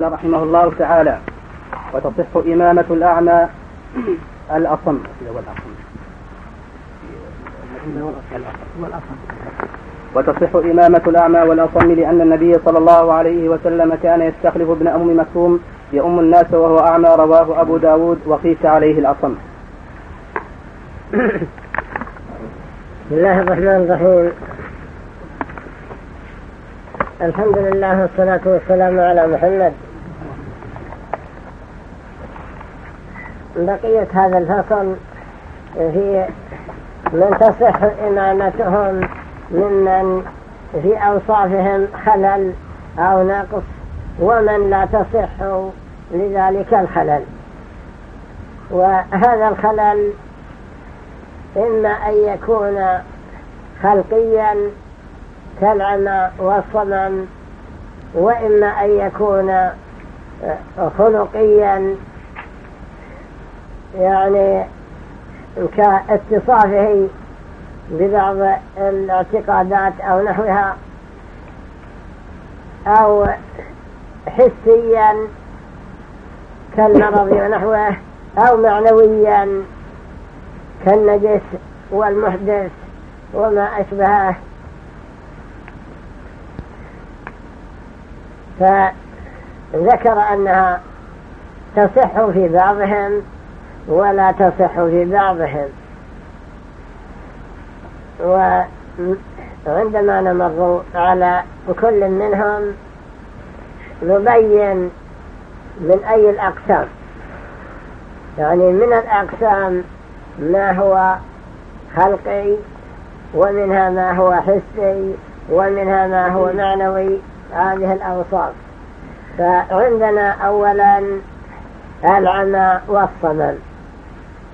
رحمه الله تعالى وتصح إمامة الأعمى الأصم. وتصح إمامة الأعمى والأصم لأن النبي صلى الله عليه وسلم كان يستخلف ابن أم مكتوم يؤم الناس وهو أعمى رواه أبو داود وقيس عليه الأصم. بسم الله الرحمن الرحيم. الحمد لله والصلاة والسلام على محمد بقية هذا الفصل في من تصح إمامتهم ممن في أوصافهم خلل أو نقص ومن لا تصح لذلك الخلل. وهذا الخلل إما أن يكون خلقيا كالعمى والصمم وإما أن يكون خلقيا يعني كاتصافه ببعض الاعتقادات أو نحوها أو حسيا كالمرض ونحوه أو معنويا كالنجس والمحدث وما أشبهه. فذكر أنها تصح في بعضهم ولا تصح في بعضهم. وعندما نمر على كل منهم نبين من أي الأقسام. يعني من الأقسام ما هو خلقي ومنها ما هو حسي ومنها ما هو معنوي هذه الأوصاف. فعندنا أولا العمى والصمم.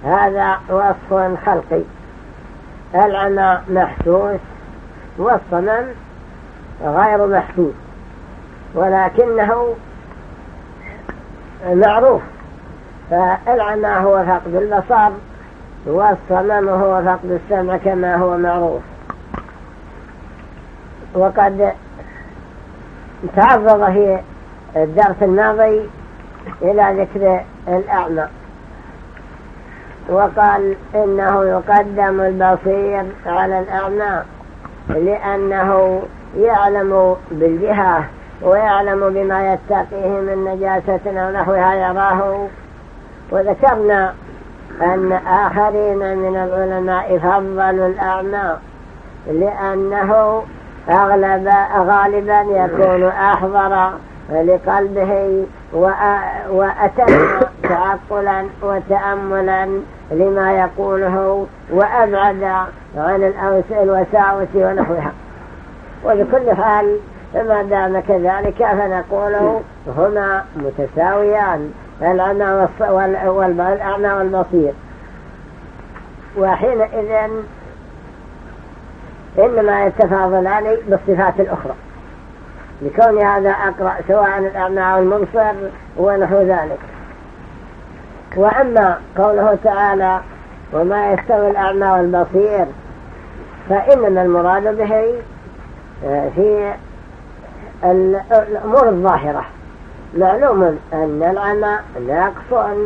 هذا وصف خلقي. العمى محسوس والصمم غير محسوس. ولكنه معروف. فالعمى هو فقد البصر والصمم هو فقد السمع كما هو معروف. وقد تعرض في الدرس الماضي إلى ذكر الأعمى. وقال إنه يقدم البصير على الأعمى لأنه يعلم بالجهة ويعلم بما يتقيه من نجاسة أو نحوها يراه. وذكرنا أن آخرين من العلماء فضلوا الأعمى لأنه أغلب غالبا يكون أحضر لقلبه وأتم تعقلا وتأملا لما يقوله وأبعد عن الوساوس ونحوها. وبكل حال فما دام كذلك فنقول هما متساويان الأعمى والبصير. وحينئذ إنما يتفاضلان بالصفات الأخرى. لكون هذا أقرأ سواء الأعمى أو المبصر ونحو ذلك. وأما قوله تعالى وما يستوي الأعمى والبصير فإنما المراد به آه، في الأمور الظاهرة. معلوم أن العمى ناقص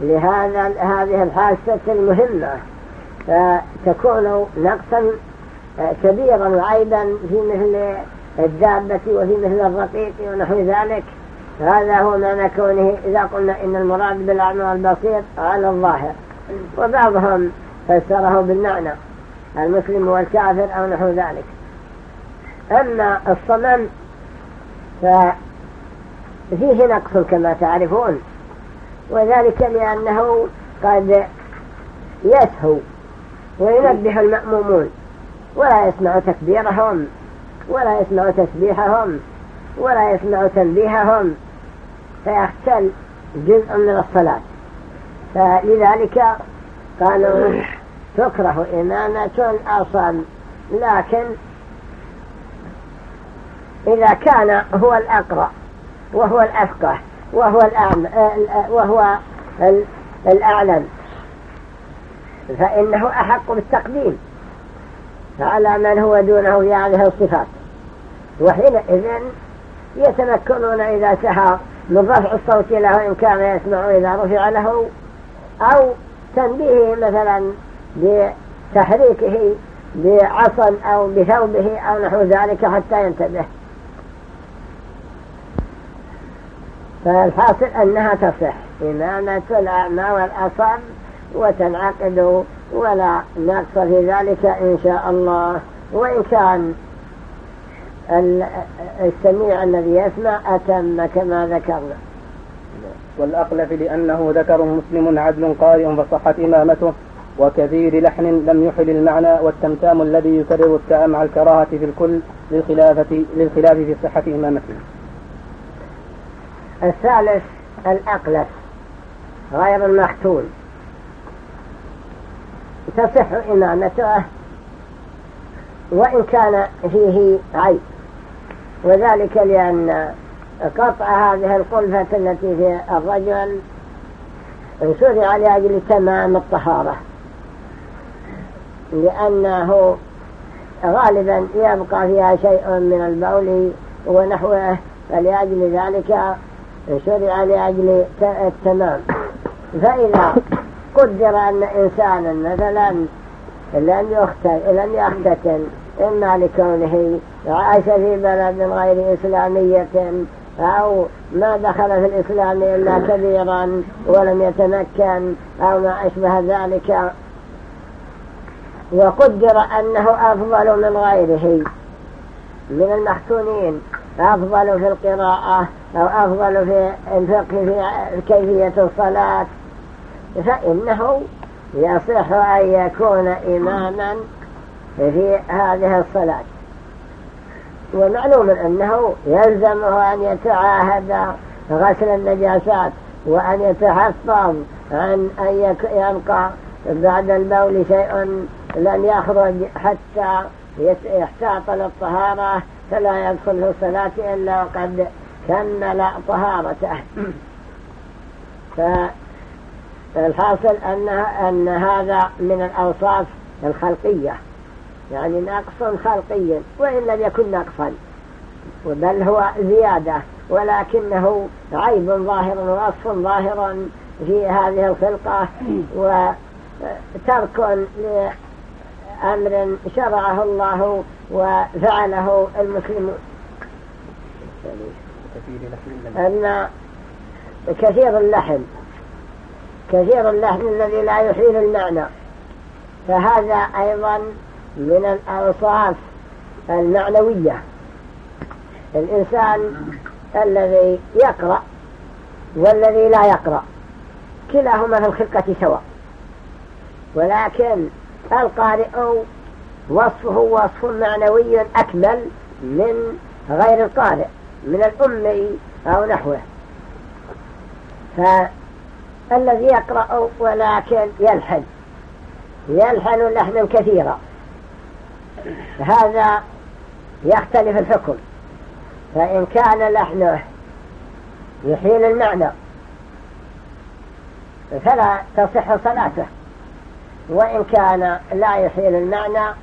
لهذا هذه الحاسة المهمة. فتكون نقصا آه، كبيرا وعيبا في مثل الدابة وفي مثل الرقيق ونحو ذلك. هذا هو معنى كونه إذا قلنا إن المراد بالأعمى والبصير على الظاهر. وبعضهم فسره بالمعنى المسلم والكافر أو نحو ذلك. أما الصمم ففيه نقص كما تعرفون وذلك لأنه قد يسهو وينبه المأمومون ولا يسمع تكبيرهم ولا يسمع تسبيحهم ولا يسمع تنبيههم. فيختل جزء من الصلاة. فلذلك قالوا تكره إمامة أصل لكن إذا كان هو الأقرأ وهو الأفقه وهو الأعلم وهو الأعلم فإنه أحق بالتقديم على من هو دونه في هذه الصفات. وحينئذ يتمكنون إذا سهى من رفع الصوت له إن كان يسمع إذا رفع له أو تنبيهه مثلا بتحريكه بعصا أو بثوبه أو نحو ذلك حتى ينتبه. فالحاصل أنها تصح. إمامة الأعمى والأصم وتنعقد ولا نقص في ذلك إن شاء الله. وإن كان السميع الذي يسمع أتم كما ذكرنا. والأقلف لأنه ذكر مسلم عدل قارئ فصحت إمامته وكثير لحن لم يحل المعنى والتمتام الذي يكرر التاء مع الكراهة في الكل للخلافة للخلاف في صحة إمامته. الثالث الأقلف غير المختون تصح إمامته وإن كان فيه عيب. وذلك لأن قطع هذه القلفة التي في الرجل شرع لأجل تمام الطهارة. لأنه غالبا يبقى فيها شيء من البول ونحوه فلأجل ذلك شرع لأجل التمام. فإذا قدر أن إنسانا مثلا لم يختتن إما لكونه عاش في بلد غير إسلامية أو ما دخل في الإسلام إلا كبيرا ولم يتمكن أو ما أشبه ذلك. وقدر أنه أفضل من غيره. من المحسونين أفضل في القراءة أو أفضل في الفقه في كيفية الصلاة. فإنه يصح أن يكون إماما في هذه الصلاة. ومعلوم أنه يلزمه أن يتعاهد غسل النجاسات وأن يتحفظ عن أن يبقى بعد البول شيء لن يخرج حتى يحتاط للطهارة فلا يدخل الصلاة إلا وقد كمل طهارته. فالحاصل أن هذا من الأوصاف الخلقية. يعني نقص خلقي وإن لم يكن نقصا بل هو زيادة ولكنه عيب ظاهر ووصف ظاهر في هذه الخلقة وترك لأمر شرعه الله وفعله المسلمون أن كثير اللحم كثير اللحم الذي لا يحيل المعنى. فهذا أيضا من الأوصاف المعنوية. الإنسان الذي يقرأ والذي لا يقرأ. كلاهما في الخلقة سواء. ولكن القارئ وصفه وصف معنوي أكمل من غير القارئ من الأمي أو نحوه. فالذي يقرأ ولكن يلحن. يلحن لحنا كثيرا هذا يختلف الحكم. فإن كان لحنه يحيل المعنى فلا تصح صلاته. وإن كان لا يحيل المعنى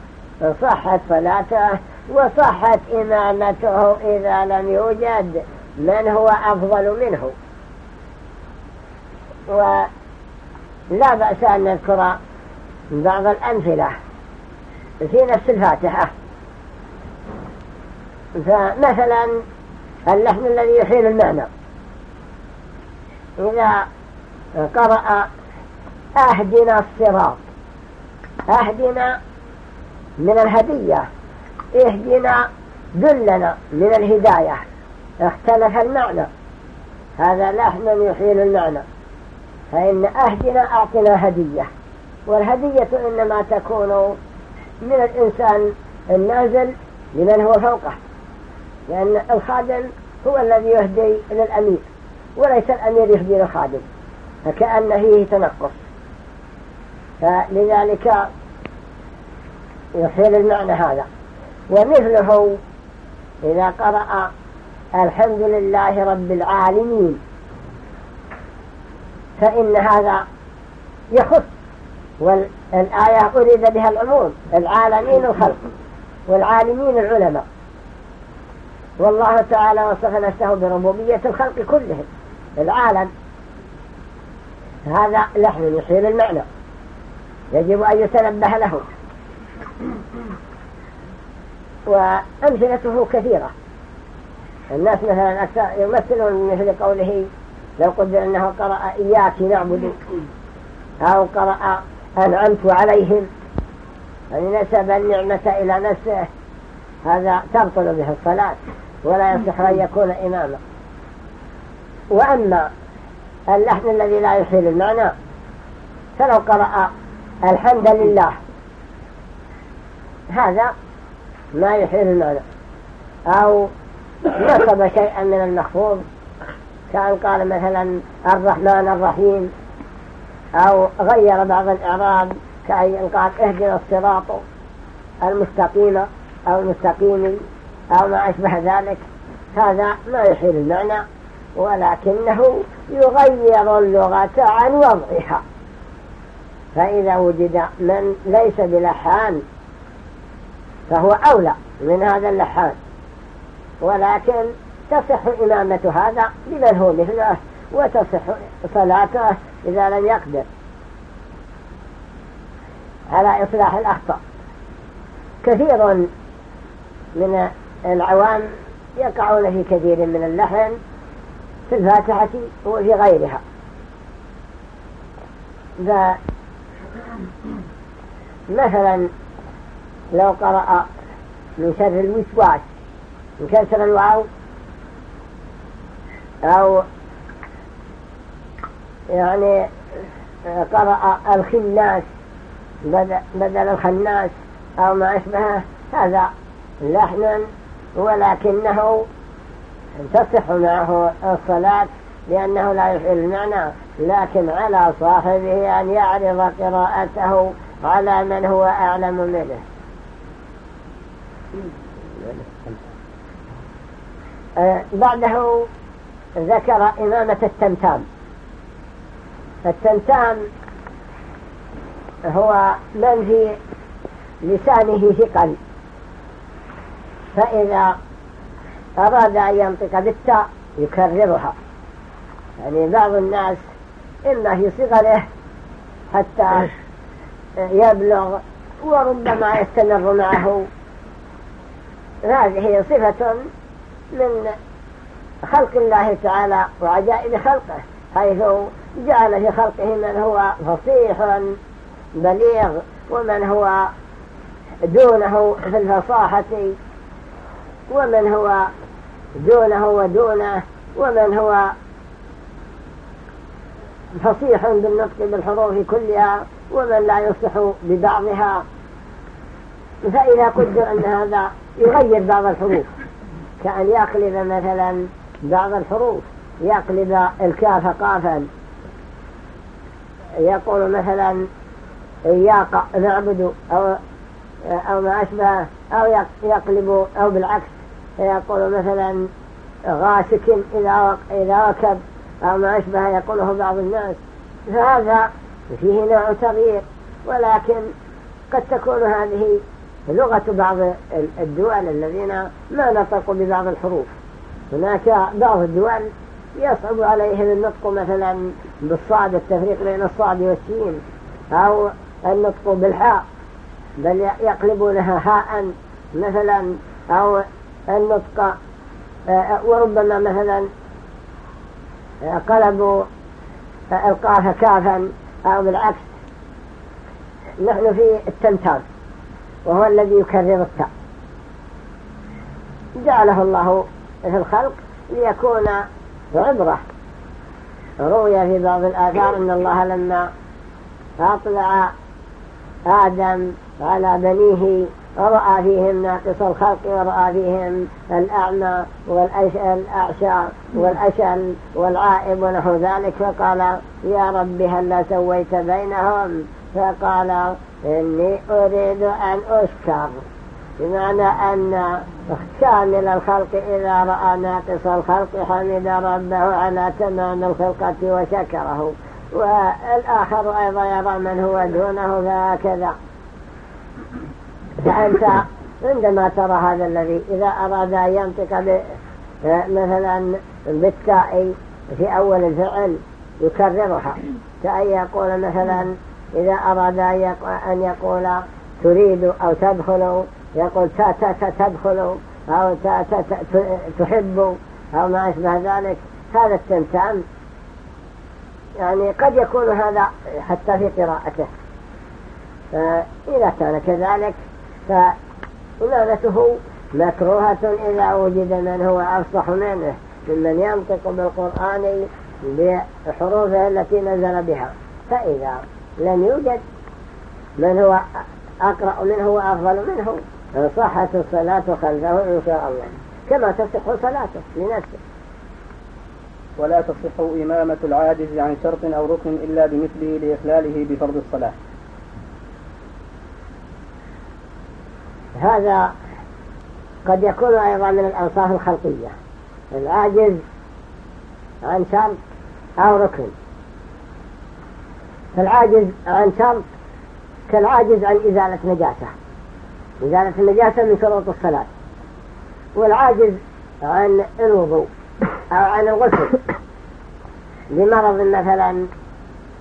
صحت صلاته وصحت إمامته إذا لم يوجد من هو أفضل منه. ولا بأس أن نذكر بعض الأمثلة. في نفس الفاتحة. فمثلا اللحن الذي يحيل المعنى. إذا قرأ أهدنا الصراط أهدنا من الهدية اهدنا دلنا من الهداية اختلف المعنى. هذا لحن يحيل المعنى. فإن أهدنا أعطنا هدية والهدية إنما تكون من الإنسان النازل لمن هو فوقه لأن الخادم هو الذي يهدي للأمير وليس الأمير يهدي للخادم فكأن فيه تنقص. فلذلك يحيل المعنى هذا. ومثله إذا قرأ الحمد لله رب العالمين فإن هذا يخص والآية أريد بها العموم العالمين الخلق والعالمين العلماء. والله تعالى وصف نفسه بربوبية الخلق كلهم العالم. هذا لحن يحيل المعنى. يجب أن يتنبه له. وأمثلته كثيرة. الناس مثلا أكثر يمثلون مثل قوله لو قدر أنه قرأ إياك نعبد أو قرأ أنعمت عليهم. يعني نسب النعمة إلى نفسه. هذا تبطل به الصلاة ولا يصح أن يكون إماما. وأما اللحن الذي لا يحيل المعنى فلو قرأ الحمد لله هذا ما يحيل المعنى. أو نصب شيئا من المخفوض كأن قال مثلا الرحمن الرحيم أو غير بعض الإعراب كأن قال اهدنا الصراط المستقيم أو المستقيم أو ما أشبه ذلك. هذا ما يحيل المعنى ولكنه يغير اللغة عن وضعها. فإذا وجد من ليس بلحان فهو أولى من هذا اللحان. ولكن تصح إمامة هذا لمن هو مثله. وتصح صلاته إذا لم يقدر. على إصلاح الأخطاء. كثير من العوام يقعون في كثير من اللحن في الفاتحة وفي غيرها. مثلا لو قرأ من شر الوسواس من كسر الواو أو يعني قرأ الخناس بدل الخناس أو ما أشبهه هذا لحنا ولكنه تصح معه الصلاة لأنه لا يفعل المعنى لكن على صاحبه أن يعرض قراءته على من هو أعلم منه. آه، بعده ذكر إمامة التمتام. التمتام هو من في لسانه ثقل. فإذا أراد أن ينطق بالتاء يكررها. يعني بعض الناس إما في صغره حتى يبلغ وربما يستمر معه. هذه صفة من خلق الله تعالى وعجائب خلقه حيث جعل في خلقه من هو فصيح بليغ ومن هو دونه في الفصاحة ومن هو دونه ودونه ومن هو فصيح بالنطق بالحروف كلها ومن لا يصلح ببعضها. فإذا قدر أن هذا يغير بعض الحروف كأن يقلب مثلا بعض الحروف يقلب الكاف قافا. يقول مثلا إياك نعبد أو, أو ما أشبه أو يقلب أو بالعكس يقول مثلا غاسك إذا ركب أو ما أشبه يقوله بعض الناس. فهذا فيه نوع تغيير ولكن قد تكون هذه لغة بعض الدول الذين ما نطقوا ببعض الحروف. هناك بعض الدول يصعب عليهم النطق مثلا بالصاد التفريق بين الصاد والسين أو النطق بالحاء بل يقلبونها هاء مثلا أو النطق آه، وربما مثلا آه، قلبوا القاف كافا أو بالعكس. نحن في التمتاز وهو الذي يكرر التاء. جعله الله في الخلق ليكون عبرة روي في بعض الآثار أن الله لما أطلع آدم على بنيه ورأى فيهم ناقص الخلق ورأى فيهم الأعمى والأعشى والأشل والعائب ونحو ذلك فقال يا رب هل سويت بينهم؟ فقال إني أريد أن أشكر. بمعنى أن كامل الخلق إذا رأى ناقص الخلق حمد ربه على تمام الخلقة وشكره. والآخر أيضا يرى من هو دونه فهكذا فأنت عندما ترى هذا الذي إذا أراد أن ينطق مثلا بالتاء في أول الفعل يكررها. كأن يقول مثلا إذا أراد أن يقول تريد أو تدخل يقول تا تا تا تدخل أو تا تا تا تحب أو ما أشبه ذلك. هذا التمتام يعني قد يكون هذا حتى في قراءته. فإذا كان كذلك فإمامته مكروهة إذا وجد من هو أفصح منه ممن ينطق بالقرآن بحروفه التي نزل بها. فإذا لم يوجد من هو أقرأ منه وأفضل منه صحت الصلاة خلفه إن شاء الله. كما تصح صلاته لنفسه ولا تصح إمامة العاجز عن شرط أو ركن إلا بمثله لإخلاله بفرض الصلاة. هذا قد يكون أيضا من الأوصاف الخلقية. العاجز عن شرط أو ركن. فالعاجز عن شرط كالعاجز عن إزالة نجاسة. إزالة النجاسة من شروط الصلاة. والعاجز عن الوضوء أو عن الغسل لمرض مثلا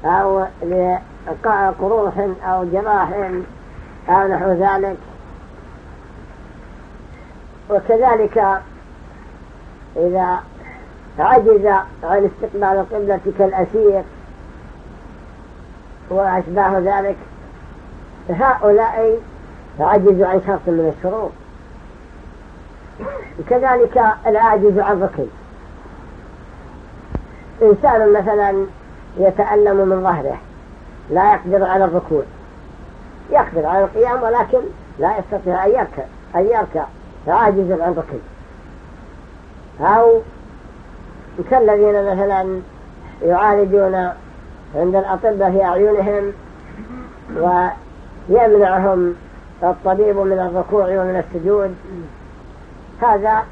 أو لقروح أو جراح أو نحو ذلك. وكذلك إذا عجز عن استقبال القبلة كالأسير وأشباه ذلك هؤلاء عجزوا عن شرط من الشروط. كذلك العاجز عن ركن إنسان مثلا يتألم من ظهره لا يقدر على الركوع. يقدر على القيام ولكن لا يستطيع أن يركع أن يركع. عاجز عن ركن أو كالذين مثلا يعالجون عند الأطباء في أعينهم ويمنعهم الطبيب من الركوع ومن السجود. هذا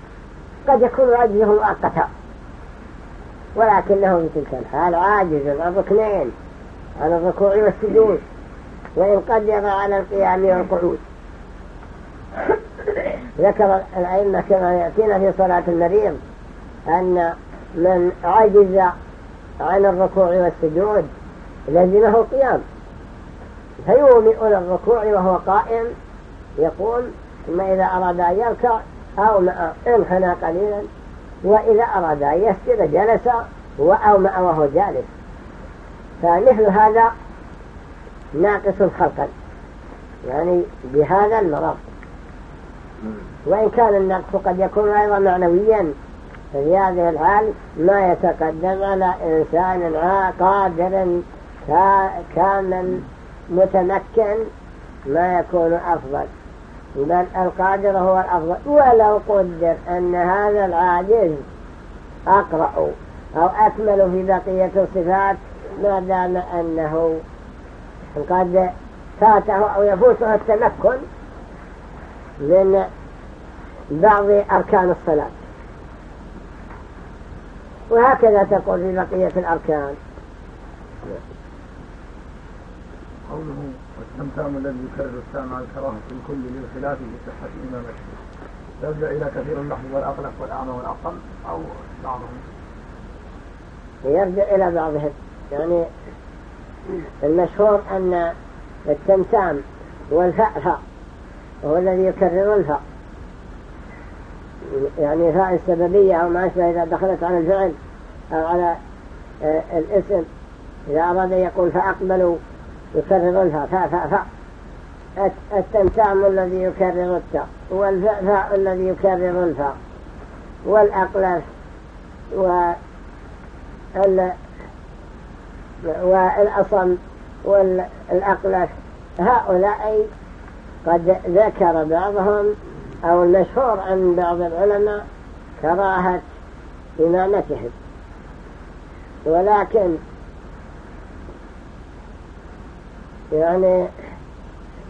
قد يكون عجزه مؤقتا ولكنه في تلك الحال عاجز عن ركنين عن الركوع والسجود وإن قدر على القيام والقعود. ذكر الأئمة كما يأتينا في صلاة المريض أن من عجز عن الركوع والسجود لزمه القيام فيومئ الركوع وهو قائم يقول ثم إذا أراد أن يركع أومأ انحنى قليلا وإذا أراد أن يسجد جلس وأومأ وهو جالس. فمثل هذا ناقص خلقا يعني بهذا المرض وإن كان النقص قد يكون أيضا معنويا ففي هذه الحال ما يتقدم على إنسان قادر كامل متمكن ما يكون أفضل. بل القادر هو الأفضل. ولو قدر أن هذا العاجز أقرأ أو أكمل في بقية الصفات ما دام أنه قد فاته أو يفوته التمكن من بعض أركان الصلاة. وهكذا تقول في بقية الأركان. قوله والتمتام الذي يكرر السامع الكراهة الكل للخلاف بصحة إمامته يرجع إلى كثير اللحظ والأقلق والأعمى والأقل أو بعضهم. يرجع إلى بعضهم. يعني المشهور أن التمتام والفأفة هو الذي يكرر الفاء يعني فاء السببية أو ما أشبه إذا دخلت على الفعل أو على آه، الاسم. إذا أراد يقول فأقبلوا يكرر الفاء فاء فاء فاء. التمتام الذي يكرر التاء والفاء الذي يكرر الفاء والأقلف والأصم والأقلف هؤلاء قد ذكر بعضهم أو المشهور عن بعض العلماء كراهة إمامتهم. ولكن يعني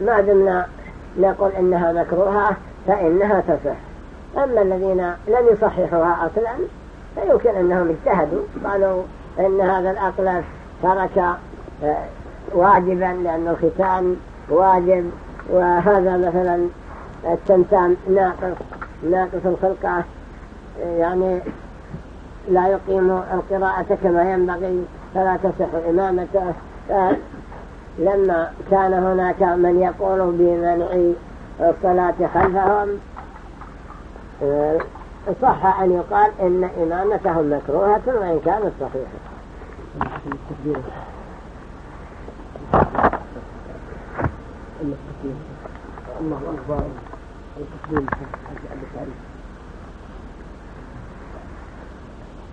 ما دمنا نقول إنها مكروهة فإنها تصح أما الذين لم يصححوها أصلا فيمكن أنهم اجتهدوا قالوا إن هذا الأقلف ترك آه، واجبا لأن الختان واجب وهذا مثلا التمتام ناقص ناقص الخلقة يعني لا يقيم القراءة كما ينبغي فلا تصح إمامته لما كان هناك من يقول بمنع الصلاة خلفهم صح أن يقال إن إمامتهم مكروهة وإن كانت صحيحة. الله أكبر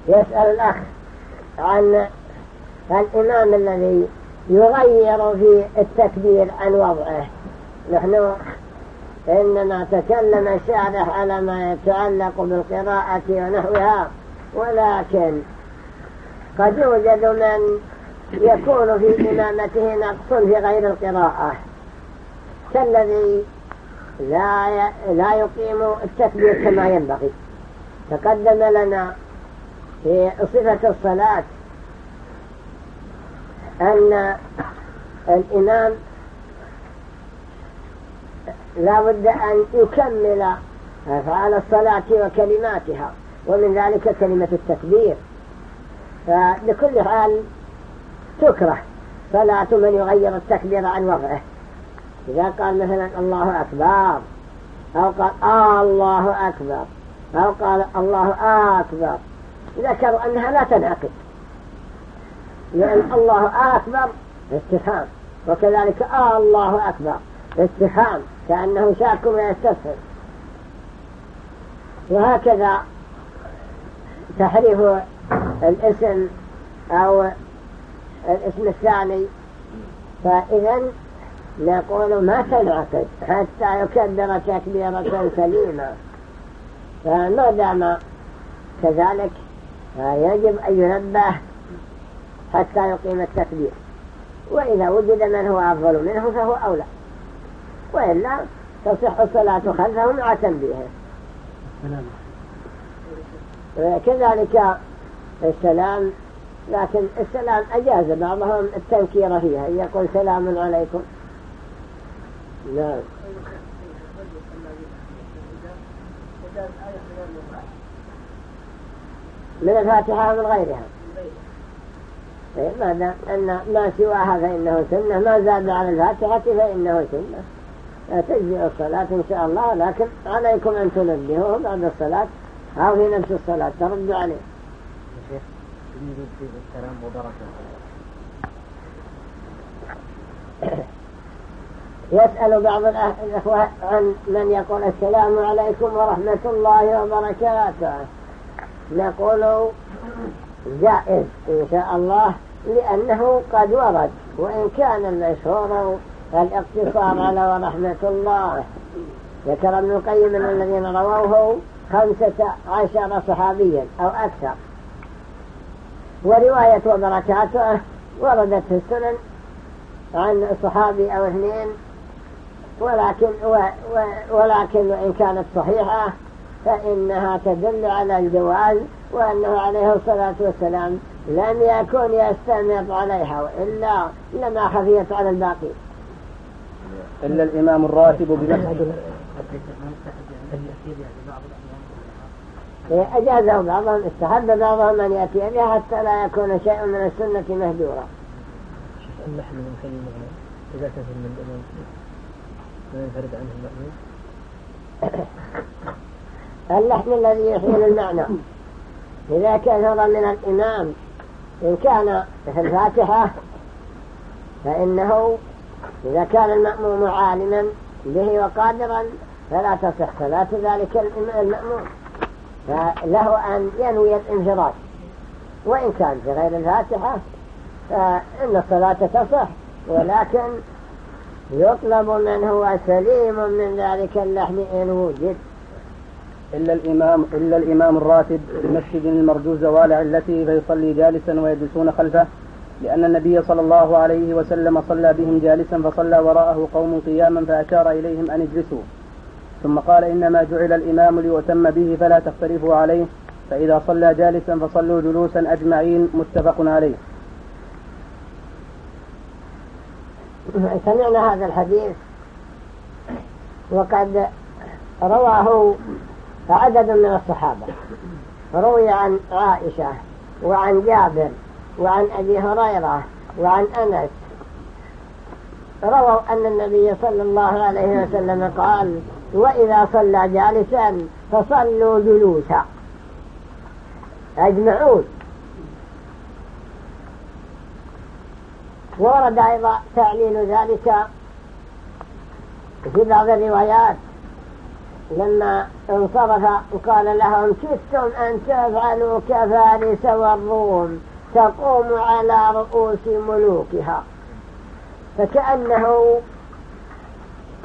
يسأل الأخ عن الإمام الذي يغير في التكبير عن وضعه نحن إنما تكلم الشارح على ما يتعلق بالقراءة ونحوها ولكن قد يوجد من يكون في إمامته نقص في غير القراءة. كالذي لا لا يقيم التكبير كما ينبغي. تقدم لنا في صفة الصلاة أن الإمام لا بد أن يكمل أفعال الصلاة وكلماتها ومن ذلك كلمة التكبير. فبكل حال تكره صلاة من يغير التكبير عن وضعه. إذا قال مثلا الله أكبر أو قال آه الله أكبر أو قال الله أكبر ذكروا أنها لا تنعقد. لأن الله أكبر استفهام وكذلك آه الله أكبر استفهام كأنه شاك ويستفهم وهكذا تحريف الاسم أو الاسم الثاني. فإذا نقول ما تنعقد حتى يكبر تكبيرة سليمة. فما دام كذلك يجب أن ينبه حتى يقيم التكبير. وإذا وجد من هو أفضل منه فهو أولى. وإلا تصح الصلاة خلفه مع تنبيهه كذلك السلام لكن السلام أجاز بعضهم التنكير فيها. يقول سلام عليكم. نعم. من الفاتحة ومن غيرها. ما دام أن ما سواها فإنه سنة ما زاد على الفاتحة فإنه سنة. تجزئ الصلاة إن شاء الله لكن عليكم أن تنبهوه بعد الصلاة. أو في نفس الصلاة تردوا عليه. شيخ يسأل بعض الأخوة عن من يقول السلام عليكم ورحمة الله وبركاته. نقول جائز إن شاء الله لأنه قد ورد وإن كان المشهور الاقتصار على ورحمة الله. ذكر ابن القيم من الذين رووه خمسة عشر صحابيا أو أكثر. ورواية وبركاته وردت في السنن عن صحابي أو اثنين ولكن ولكن وإن كانت صحيحة فإنها تدل على الجواز وأنه عليه الصلاة والسلام لم يكن يستمر عليها وإلا لما خفيت على الباقي. إلا الإمام الراتب بمسجد أجازه بعضهم استحب بعضهم أن يأتي بها حتى لا يكون شيء من السنة مهجورا. اللحن من كلمة إذا كثر من الإمام وينفرد عنه المأمون اللحن الذي يحيل المعنى إذا كثر من الإمام إن كان في الفاتحة فإنه إذا كان المأموم عالما به وقادرا فلا تصح صلاة ذلك المأموم. فله أن ينوي الانفراد. وإن كان في غير الفاتحة فإن الصلاة تصح. ولكن يطلب من هو سليم من ذلك اللحن إن وجد. إلا الإمام, إلا الإمام الراتب المسجد المرجو زوال علته فيصلي جالسا ويجلسون خلفه لأن النبي صلى الله عليه وسلم صلى بهم جالسا فصلى وراءه قوم قياما فأشار إليهم أن اجلسوا. ثم قال إنما جعل الإمام ليؤتم به فلا تختلفوا عليه فإذا صلى جالسا فصلوا جلوسا أجمعين متفق عليه. سمعنا هذا الحديث وقد رواه عدد من الصحابة. روي عن عائشة وعن جابر وعن أبي هريرة وعن أنس. رووا أن النبي صلى الله عليه وسلم قال وإذا صلى جالسا فصلوا جلوسا. أجمعون. ورد أيضا تعليل ذلك في بعض الروايات. لما انصرف وقال لهم كدتم أن تفعلوا كفارس والروم تقوم على رؤوس ملوكها. فكأنه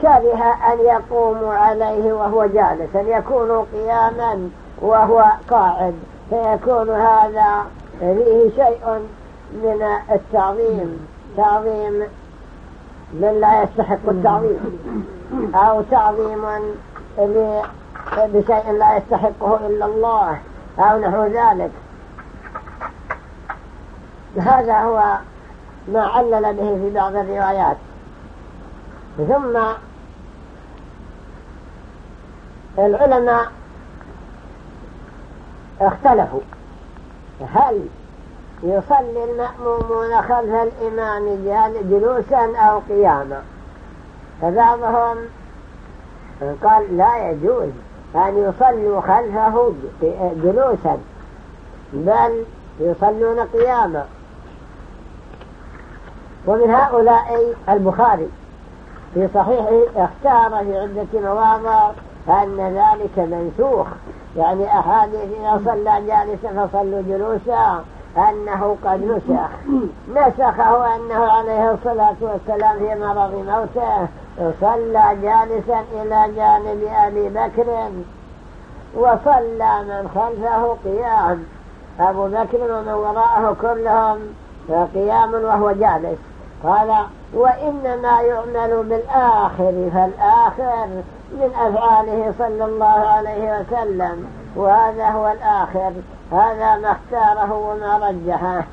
كره أن يقوموا عليه وهو جالس أن يكونوا قياما وهو قاعد. فيكون هذا فيه شيء من التعظيم. تعظيم من لا يستحق التعظيم. أو تعظيم بشيء لا يستحقه إلا الله. أو نحو ذلك. هذا هو ما علل به في بعض الروايات. ثم العلماء اختلفوا. هل يصلي المأمومون خلف الإمام جلوسا أو قياما؟ فبعضهم قال لا يجوز أن يصلوا خلفه جلوسا بل يصلون قياما. ومن هؤلاء البخاري في صحيحه اختار في عدة مواضع أن ذلك منسوخ. يعني أحاديث إذا صلى جالسا فصلوا جلوسا أنه قد نسخ. نسخه أنه عليه الصلاة والسلام في مرض موته. صلى جالسا إلى جانب أبي بكر وصلى من خلفه قيام. أبو بكر ومن وراءه كلهم قيام وهو جالس. قال وإنما يعمل بالآخر فالآخر من أفعاله صلى الله عليه وسلم وهذا هو الآخر. هذا ما اختاره وما رجحه.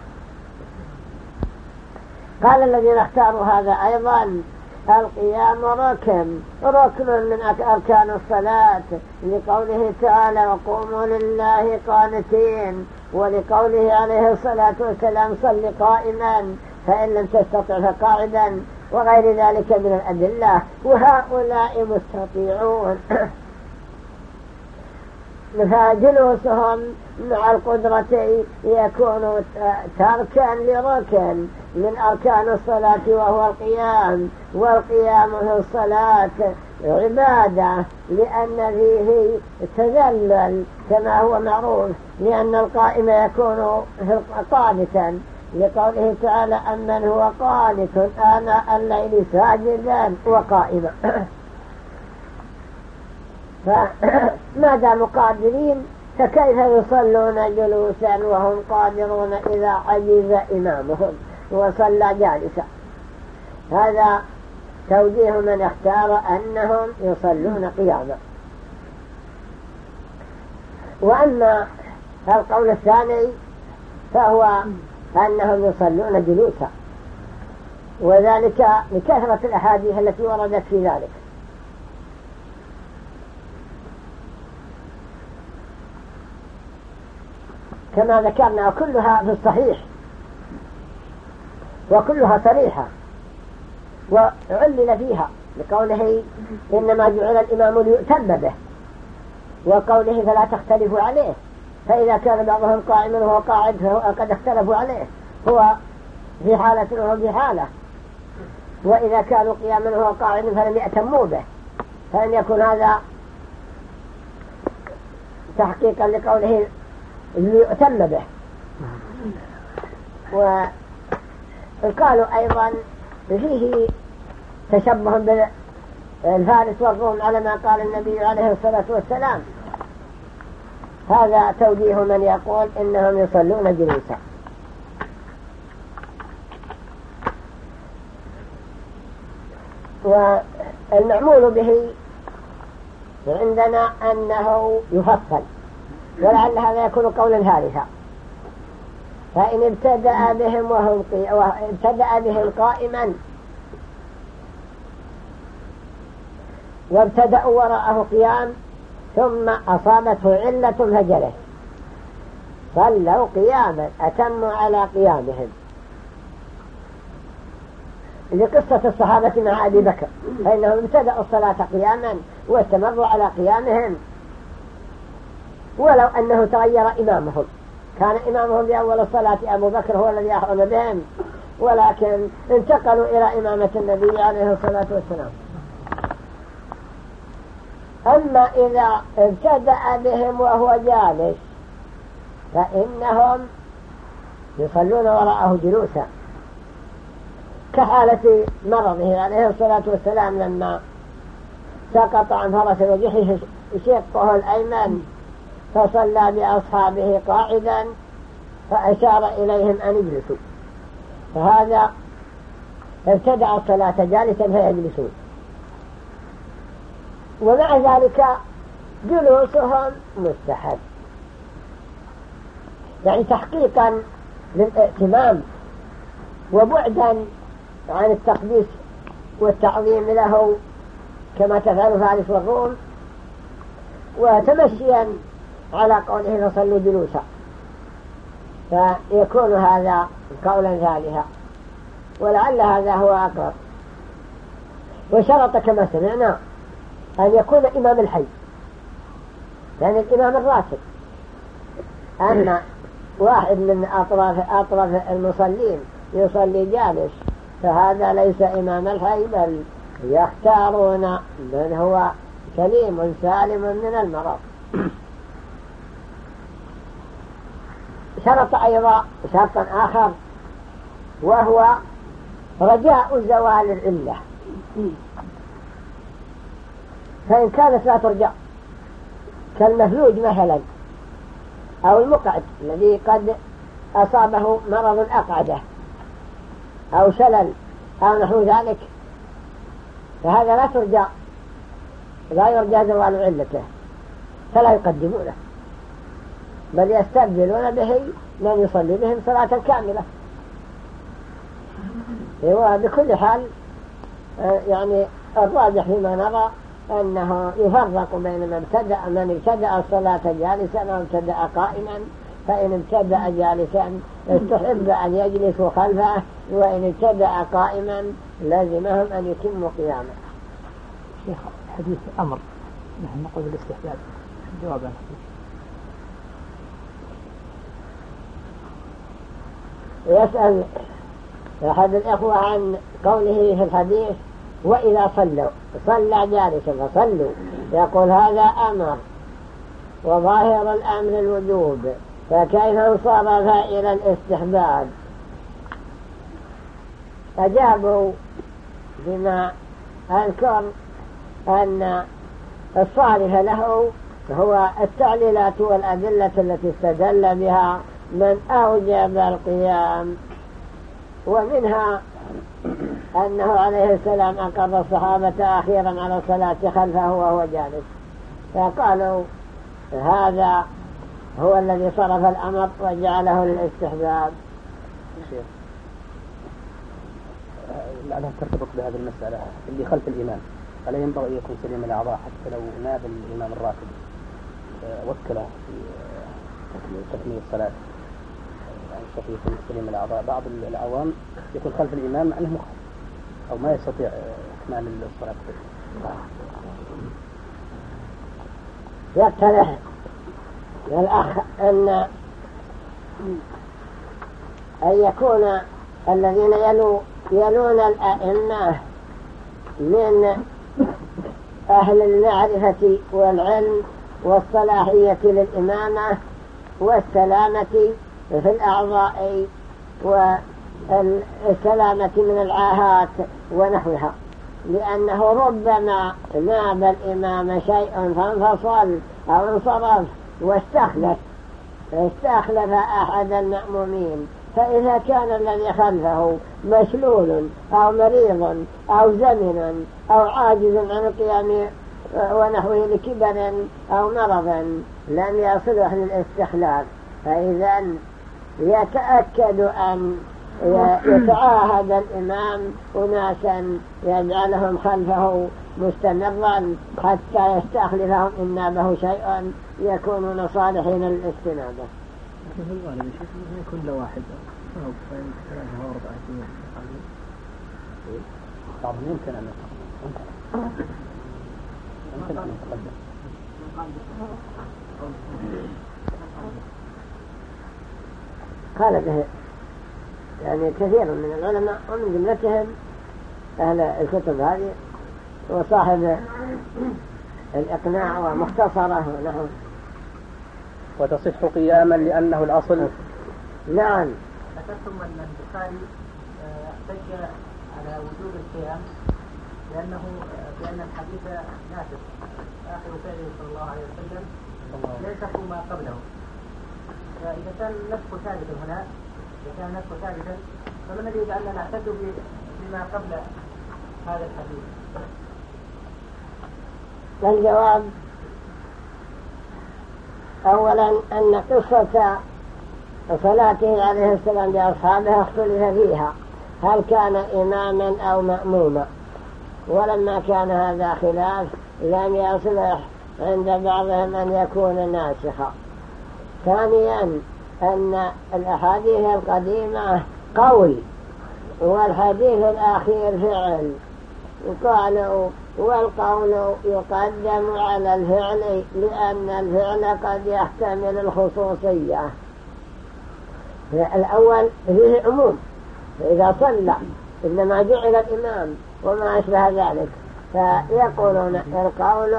قال الذين اختاروا هذا أيضا القيام ركن ركن من أركان الصلاة. لقوله تعالى وقوموا لله قانتين ولقوله عليه الصلاة والسلام صل قائما فإن لم تستطع فقاعدا وغير ذلك من الأدلة. وهؤلاء مستطيعون. فجلوسهم مع القدرة يكون تركا لركن من أركان الصلاة وهو القيام والقيام في الصلاة عبادة لأن فيه تذلل كما هو معروف لأن القائم يكون قانتا. لقوله تعالى أمن هو قانت آناء الليل ساجدا وقائما. فما داموا قادرين فكيف يصلون جلوسا وهم قادرون إذا عجز إمامهم وصلى جالسا؟ هذا توجيه من اختار أنهم يصلون قياما. وأما القول الثاني فهو أنهم يصلون جلوسا وذلك لكثرة الأحاديث التي وردت في ذلك. كما ذكرنا كلها في الصحيح. وكلها صريحة. وعلل فيها. لقوله إنما جعل الإمام ليؤتم به. وقوله فلا تختلفوا عليه. فإذا كان بعضهم قائما وهو قاعد فهو قد اختلفوا عليه. هو في حالة وهو في حالة. وإذا كانوا قياما وهو قاعد فلم يأتموا به. فلن يكون هذا تحقيقا لقوله ليؤتم به. وقالوا أيضا فيه تشبه بالفارس والروم على ما قال النبي عليه الصلاة والسلام. هذا توجيه من يقول إنهم يصلون جلوسا. والمعمول به عندنا أنه يفصل. ولعل هذا يكون قولا ثالثا فإن ابتدأ بهم وهم ابتدأ بهم قائما. وابتدأوا وراءه قيام ثم أصابته علة فجلس صلوا قياما أتموا على قيامهم. لقصة الصحابة مع أبي بكر فإنهم ابتدأوا الصلاة قياما واستمروا على قيامهم. ولو أنه تغير إمامهم. كان إمامهم بأول الصلاة أبو بكر هو الذي أحرم بهم. ولكن انتقلوا إلى إمامة النبي عليه الصلاة والسلام. أما إذا ابتدأ بهم وهو جالس فإنهم يصلون وراءه جلوسا. كحالة مرضه عليه الصلاة والسلام لما سقط عن فرس وجحش شقه الأيمن. فصلى بأصحابه قاعدا فأشار إليهم أن يجلسوا. فهذا ابتدع الصلاة جالسا فيجلسون. ومع ذلك جلوسهم مستحب. يعني تحقيقا للائتمام وبعدا عن التقديس والتعظيم له كما تفعل فارس والروم وتمشيا على قوله نصلوا جلوسا. فيكون هذا قولا ثالثا. ولعل هذا هو أقرب. وشرط كما سمعنا أن يكون إمام الحي. يعني الإمام الراتب. أما واحد من أطراف, أطراف المصلين يصلي جالس فهذا ليس إمام الحي بل يختارون من هو سليم سالم من المرض شرط أيضا شرطا آخر وهو رجاء زوال العلة. فإن كانت لا ترجع كالمفلوج مثلا أو المقعد الذي قد أصابه مرض الأقعدة أو شلل أو نحو ذلك فهذا لا ترجع لا يرجى زوال علته فلا يقدمونه. بل يستبدلون به من يصلي بهم صلاة كاملة. وبكل حال آه، يعني الراجح فيما نرى أنه يفرق بين من ابتدأ من ابتدأ الصلاة جالسا أو ابتدأ قائما فإن ابتدأ جالسا استحب أن يجلسوا خلفه وإن ابتدأ قائما لازمهم أن يتموا قيامه. شيخ حديث أمر. نحن نقول بالاستحباب. جواب يسأل أحد الإخوة عن قوله في الحديث وإذا صلوا صلى جالسا فصلوا. يقول هذا أمر وظاهر الأمر الوجوب فكيف انصرف إلى الاستحباب؟ أجابوا بما أذكر أن الصالح له هو التعليلات والأدلة التي استدل بها من أوجب القيام ومنها أنه عليه السلام أقر الصحابة أخيرا على الصلاة خلفه وهو جالس. فقالوا هذا هو الذي صرف الأمر وجعله للاستحباب. لعلها ترتبط بهذه المسألة اللي خلف الإمام ألا ينبغي أن يكون سليم الأعضاء حتى لو ناب الإمام الراتب وكله في تكميل الصلاة. يكون سليم الأعضاء بعض العوام يكون خلف الإمام أنه مخالف أو ما يستطيع إكمال الصلاة. يقترح للأخ أن أن يكون الذين يلو يلون الأئمة من أهل المعرفة والعلم والصلاحية للإمامة والسلامة في الأعضاء والسلامة من العاهات ونحوها. لأنه ربما ناب الإمام شيء فانفصل أو انصرف واستخلف. استخلف أحد المأمومين. فإذا كان الذي خلفه مشلول أو مريض أو زمن أو عاجز عن القيام ونحوه لكبر أو مرض لم يصلح للإستخلاف. فإذا يتأكد أن يتعاهد الإمام أناسا يجعلهم خلفه مستمرا حتى يستخلفهم إن نابه شيء يكونون صالحين أربعة بعضهم يمكن أن يمكن أن قال به يعني كثير من العلماء ومن جملتهم أهل الكتب هذه وصاحب الإقناع ومختصرة ونحو. وتصح قياما لأنه الأصل؟ نعم. ذكرتم أن البخاري آه، أحتج على وجوب القيام لأنه بأن آه، الحديث ناسخ آخر فعله صلى الله عليه وسلم ينسخ ما قبله. فإذا كان النسخ ثابتا هنا إذا كان النسخ ثابتا فما الذي يجعلنا نعتد بما قبل هذا الحديث؟ الجواب؟ أولا أن قصة صلاته عليه السلام بأصحابه اختلف فيها هل كان إماما أو مأموما. ولما كان هذا خلاف لم يصلح عند بعضهم أن يكون ناسخا. ثانيا أن الأحاديث القديمة قول والحديث الأخير فعل. قالوا والقول يقدم على الفعل لأن الفعل قد يحتمل الخصوصية. الأول فيه عموم فإذا صلى إنما جعل الإمام وما أشبه ذلك. فيقولون القول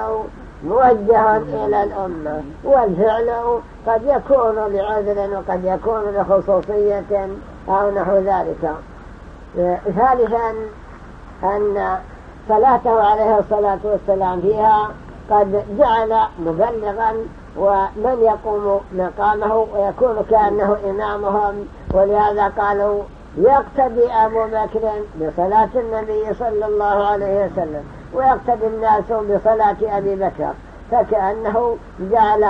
موجه إلى الأمة والفعل قد يكون لعذر وقد يكون لخصوصية أو نحو ذلك. ثالثا أن صلاته عليه الصلاة والسلام فيها قد جعل مبلغا ومن يقوم مقامه ويكون كأنه إمامهم ولهذا قالوا يقتدي أبو بكر بصلاة النبي صلى الله عليه وسلم. ويقتدي الناس بصلاة أبي بكر فكأنه جعل,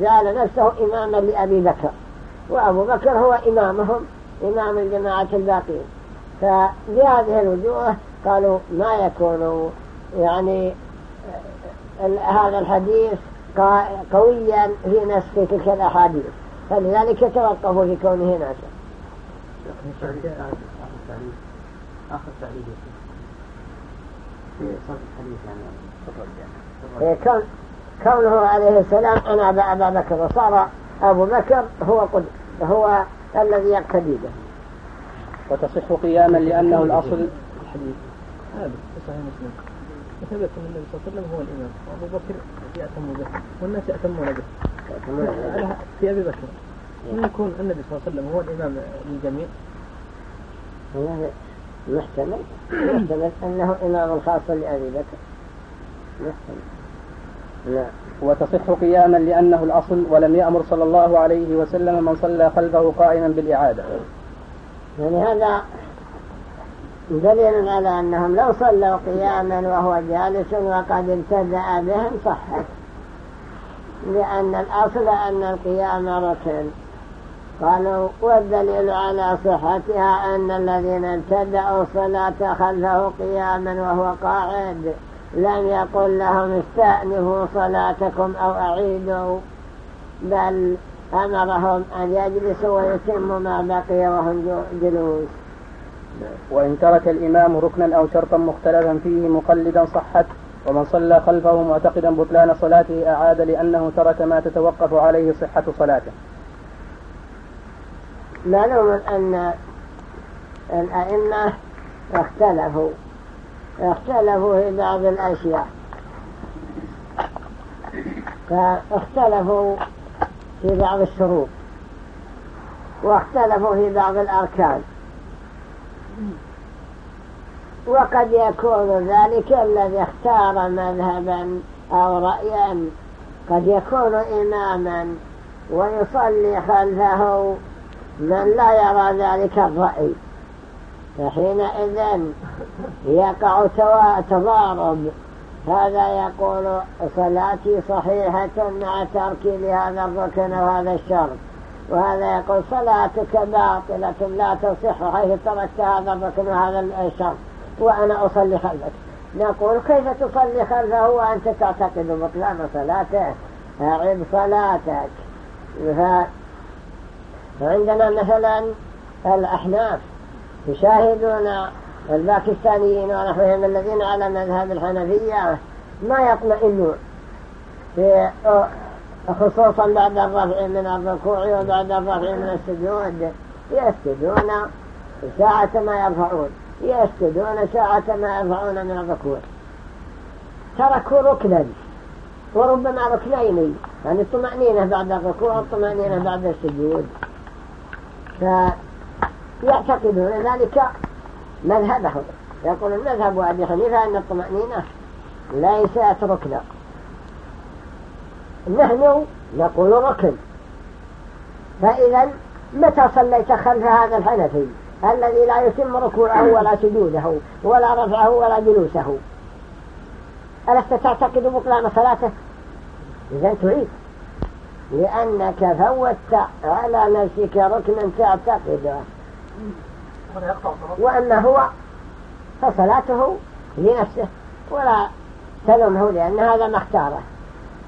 جعل نفسه إماما لأبي بكر. وأبو بكر هو إمامهم إمام الجماعة الباقين. فبهذه الوجوه قالوا ما يكون يعني هذا الحديث قويا في نسخ تلك الأحاديث. فلذلك توقفوا في كونه ناسخ آخر تعليق في صوت الحديث يعني كون كونه عليه السلام أنا أبا بكر وصار أبو بكر هو قد هو الذي يقتدي به. وتصح قياما لأنه الأصل الحديث هذا صحيح مسلم. وثبت ان النبي صلى الله عليه وسلم هو الامام وابو بكر يأتم به. والناس يأتمون به. في أبي بكر. من يكون النبي صلى الله عليه وسلم هو الإمام للجميع؟ محتمل. محتمل أنه إمام خاص لأبي بكر. محتمل. لا وتصح قياما لأنه الأصل ولم يأمر صلى الله عليه وسلم من صلى خلفه قائما بالإعادة. يعني هذا دليل على أنهم لو صلوا قياما وهو جالس وقد ابتدأ بهم صحت لأن الأصل أن القيام ركن. قالوا والدليل على صحتها أن الذين ابتدأوا الصلاة خلفه قياما وهو قاعد. لم يقل لهم استأنفوا صلاتكم أو أعيدوا بل أمرهم أن يجلسوا ويتموا ما بقي وهم جلوس. وإن ترك الإمام ركنا أو شرطا مختلفا فيه مقلدا صحت ومن صلى خلفه معتقدا بطلان صلاته أعاد لأنه ترك ما تتوقف عليه صحة صلاته. معلوم أن الأئمة اختلفوا. اختلفوا في بعض الأشياء. فاختلفوا في بعض الشروط. واختلفوا في بعض الأركان. وقد يكون ذلك الذي اختار مذهبا أو رأيا. قد يكون إماما ويصلي خلفه من لا يرى ذلك الرأي. فحينئذ يقع تضارب. هذا يقول صلاتي صحيحة مع تركي لهذا الركن وهذا الشرط. وهذا يقول صلاتك باطلة لا تصح حيث تركت هذا الركن وهذا الشرط. وأنا أصلي خلفك. نقول كيف تصلي خلفه وأنت تعتقد بطلان صلاته أعد صلاتك. عندنا مثلا الأحناف يشاهدون الباكستانيين ونحوهم الذين على مذهب الحنفية ما يطمئنون خصوصا بعد الرفع من الركوع وبعد الرفع من السجود يسجدون ساعة ما يرفعون يسجدون ساعة ما يرفعون من الركوع. تركوا ركنا وربما ركنين يعني الطمأنينة بعد الركوع والطمأنينة بعد السجود. فيعتقدون ذلك مذهبهم يقول المذهب أبي حنيفة أن الطمأنينة ليست ركنا. نحن نقول ركن. فإذا متى صليت خلف هذا الحنفي الذي لا يتم ركوعه ولا سجوده ولا رفعه ولا جلوسه؟ ألست تعتقد بطلان صلاته؟ إذا تعيد. لأنك فوتت على نفسك ركنا تعتقده وأما هو فصلاته لنفسه ولا تلومه لأن هذا ما اختاره.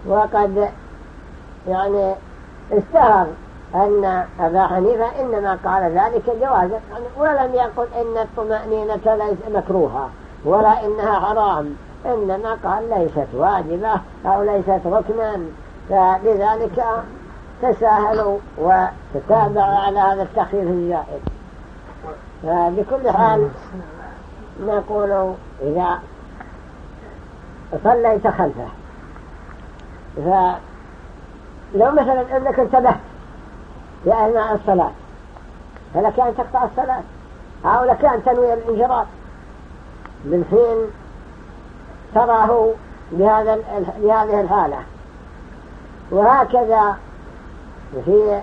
وقد يعني اشتهر أن أبا حنيفة إنما قال ذلك جوازا ولم يقل إن الطمأنينة ليس مكروهة ولا إنها حرام إنما قال ليست واجبة أو ليست ركنا. فلذلك تساهلوا وتتابعوا على هذا التخفيف الزائد فبكل حال نقول إذا صليت خلفه. فلو مثلا أنك انتبهت في أثناء الصلاة فلك أن تقطع الصلاة. أو لك أن تنوي الانجراد من حين تراه بهذه الحالة. وهكذا في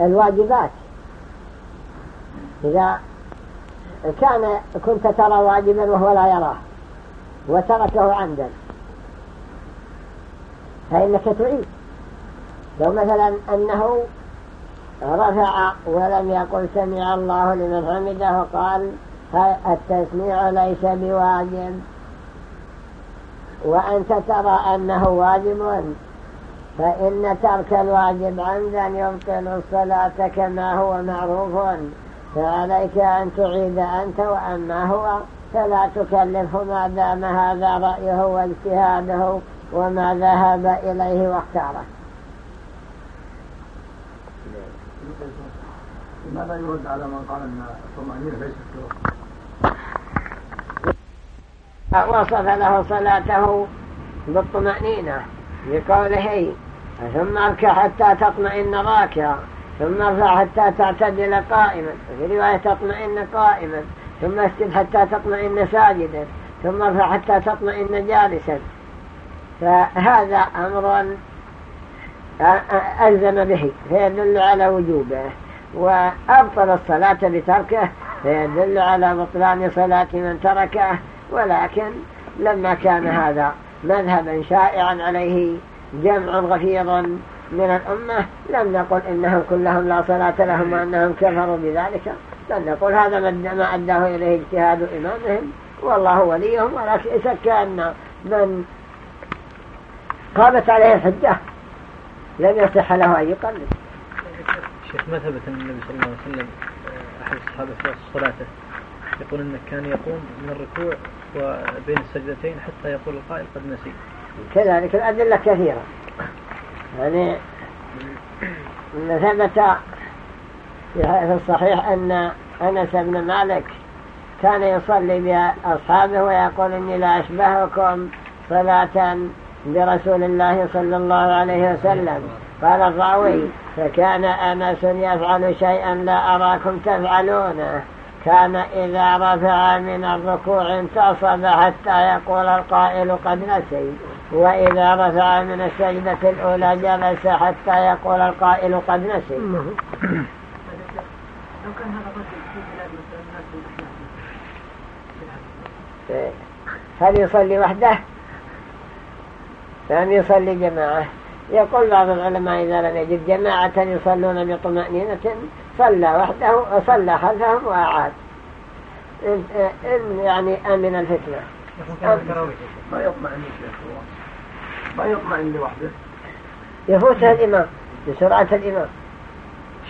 الواجبات. إذا كان كنت ترى واجبا وهو لا يراه وتركه عمدا فإنك تعيد. لو مثلا أنه رفع ولم يقل سمع الله لمن حمده وقال التسميع ليس بواجب؟ وأنت ترى أنه واجب فإن ترك الواجب عمدا يبطل الصلاة كما هو معروف فعليك أن تعيد أنت وأما هو فلا تكلفه ما دام هذا رأيه واجتهاده وما ذهب إليه واختاره. لماذا يرد على من قال أن الطمأنينة ليست وصف له صلاته بالطمأنينة بقوله ثم اركع حتى تطمئن راكعا. ثم ارفع حتى تعتدل قائما. في رواية تطمئن قائما. ثم اسجد حتى تطمئن ساجدا. ثم ارفع حتى تطمئن جالسا. فهذا أمر ألزم به فيدل على وجوبه. وأبطل الصلاة بتركه فيدل على بطلان صلاة من تركه. ولكن لما كان هذا مذهبا شائعا عليه جمع غفير من الأمة. لم نقل إنهم كلهم لا صلاة لهم وأنهم كفروا بذلك. لم نقل هذا ما أداه إليه اجتهاد إمامهم. والله وليهم. ولا شك أن من قامت عليه الحجة لم يصح له أن يقلد. شيخ ما ثبت أن النبي صلى الله عليه وسلم أحد الصحابة في صلاته يقول أنه كان يقوم من الركوع وبين السجدتين حتى يقول القائل قد نسي. كذلك الأدلة كثيرة. يعني ثبت في الصحيح أن أنس بن مالك كان يصلي بأصحابه ويقول إني لا أشبهكم صلاة برسول الله صلى الله عليه وسلم. قال الراوي فكان أنس يفعل شيئا لا أراكم تفعلونه. كان إذا رفع من الركوع انتصب حتى يقول القائل قد نسي وإذا رفع من السجدة الأولى جلس حتى يقول القائل قد نسي. هل يصلي وحده؟ لم يصلي جماعة. يقول بعض العلماء إذا لم يجد جماعة يصلون بطمأنينة. صلى وحده وصلى خلفهم وأعاد. إن يعني أمن الفتنة. ما يطمئن ما يطمئن لوحده يفوتها الإمام بسرعة الإمام.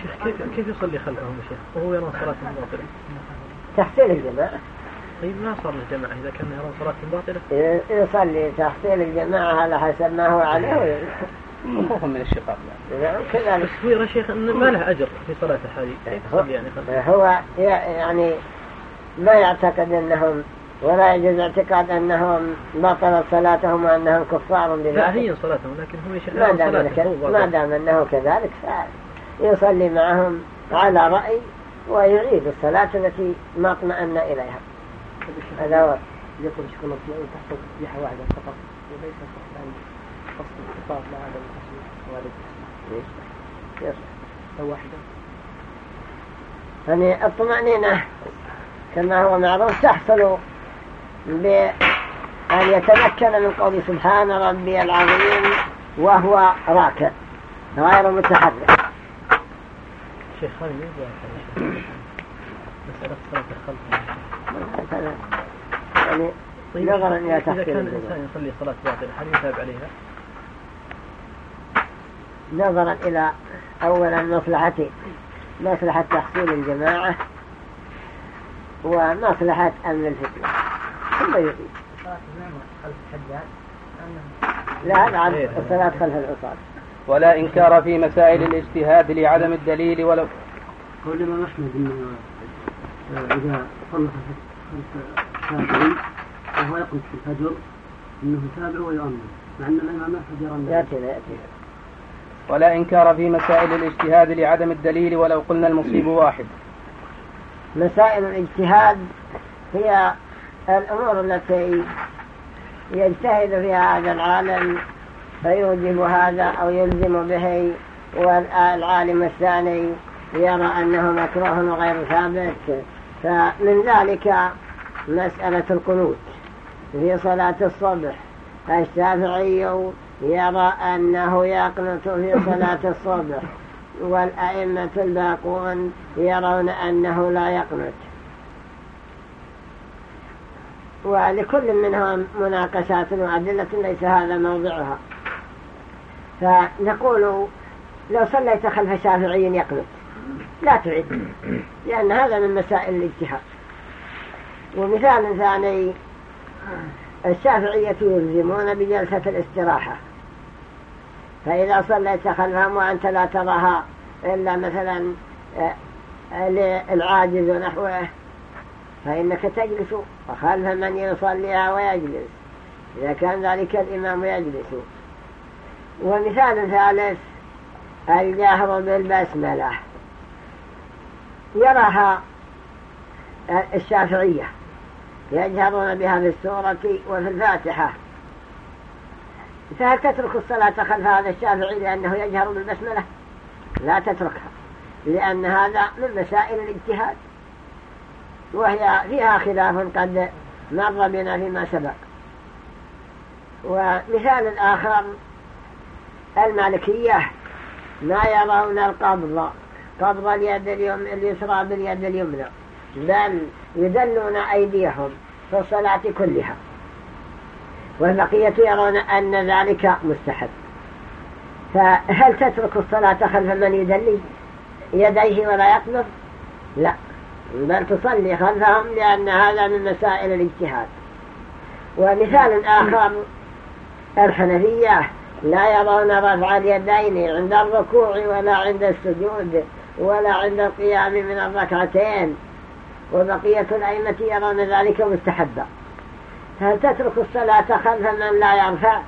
شيخ كيف كيف يصلي خلفهم يا شيخ؟ وهو يرى صلاة باطلة؟ تحصيل الجماعة. طيب ما صار الجماعة إذا كان يرى صلاة باطلة؟ يصلي تحصيل الجماعة على حسب ما هو عليه. خوفا من الشقاق كذلك بس هو يرى شيخ أنه ما له أجر في صلاة هذه كيف يصلي يعني؟ هو يعني ما يعتقد أنهم ولا يجوز اعتقاد أنهم بطلت صلاتهم وأنهم كفار لا بذلك هي صلاتهم لكن هو يشيخ ما دام ما أنه كذلك فيصلي معهم على رأي ويعيد الصلاة التي ما اطمأن إليها. هذا هو. يقول شكرا الله تحصل تسبيحة واحدة فقط وليس تحتاج قصد الخطاب مع عدم التسبيح وهذا التسبيح أو واحدة. يعني الطمأنينة كما هو معروف تحصل بأن يتمكن من قول سبحان ربي العظيم وهو راكع غير متحرك شيخ بواقع. مسألة صلاة يعني طيب نظرا إلى إذا تحصيل كان. الإنسان يصلي صلاة باطلة هل عليها؟ نظرا إلى أولا مصلحة مصلحة تحصيل الجماعة ومصلحة أمن الفتنة ثم الحجاج لا نعم الصلاة خلف العصاة ولا إنكار في مسائل الاجتهاد لعدم الدليل ولو قول الإمام أحمد أنه آه، إذا صلى خلف الشافعي وهو يقنط في الفجر أنه يتابع ويؤمن مع أن الإمام أحمد يرى أنه يأتينا يأتينا ولا إنكار في مسائل الاجتهاد لعدم الدليل ولو قلنا المصيب واحد. مسائل الاجتهاد هي الأمور التي يجتهد فيها هذا العالم فيوجب هذا أو يلزم به والعالم الثاني يرى أنه مكروه وغير ثابت. فمن ذلك مسألة القنوت في صلاة الصبح. الشافعي يرى أنه يقنط في صلاة الصبح والأئمة الباقون يرون أنه لا يقنط. ولكل منهم مناقشات وأدلة ليس هذا موضعها. فنقول لو صليت خلف شافعي يقنط لا تعد لأن هذا من مسائل الاجتهاد. ومثال ثاني الشافعية يلزمون بجلسة الاستراحة. فإذا صليت خلفهم وأنت لا تراها إلا مثلا آه، للعاجز ونحوه فإنك تجلس وخلف من يصليها ويجلس إذا كان ذلك الإمام يجلس. ومثال ثالث الجهر بالبسملة. يراها الشافعية يجهرون بها في السورة وفي الفاتحة. فهل تترك الصلاة خلف هذا الشافعي لأنه يجهر بالبسملة؟ لا تتركها لأن هذا من مسائل الاجتهاد. وهي فيها خلاف قد مر بنا فيما سبق. ومثال آخر المالكية ما يرون القبض قبض اليد اليسرى باليد اليمنى بل يدلون أيديهم في الصلاة كلها. والبقية يرون أن ذلك مستحب. فهل تترك الصلاة خلف من يدلي يديه ولا يقبض؟ لا. بل تصلي خلفهم لأن هذا من مسائل الاجتهاد. ومثال آخر الحنفية لا يرون رفع اليدين عند الركوع ولا عند السجود ولا عند القيام من الركعتين وبقية الأئمة يرون ذلك مستحبا. هل تترك الصلاة خلف من لا يرفع؟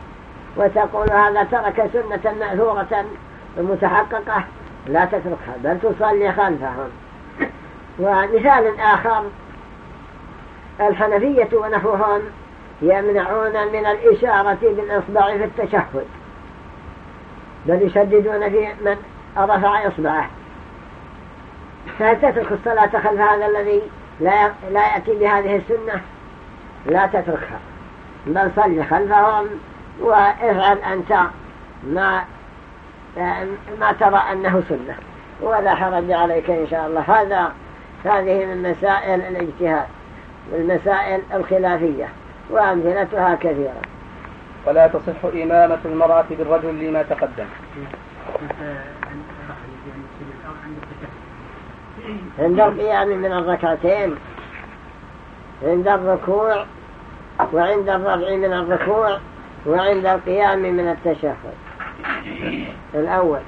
وتقول هذا ترك سنة مأثورة متحققة؟ لا تتركها بل تصلي خلفهم. ومثال آخر الحنفية ونحوهم يمنعون من الإشارة بالإصبع في التشهد بل يشددون في من رفع إصبعه. فهل تترك الصلاة خلف هذا الذي لا لا يأتي بهذه السنة؟ لا تتركها بل صل خلفهم وافعل أنت ما ما ترى أنه سنة ولا حرج عليك إن شاء الله. هذا هذه من مسائل الاجتهاد والمسائل الخلافية وأمثلتها كثيرة. ولا تصح إمامة المرأة بالرجل لما تقدم. عند القيام من الركعتين عند الركوع وعند الرفع من الركوع وعند القيام من التشهد. الأول.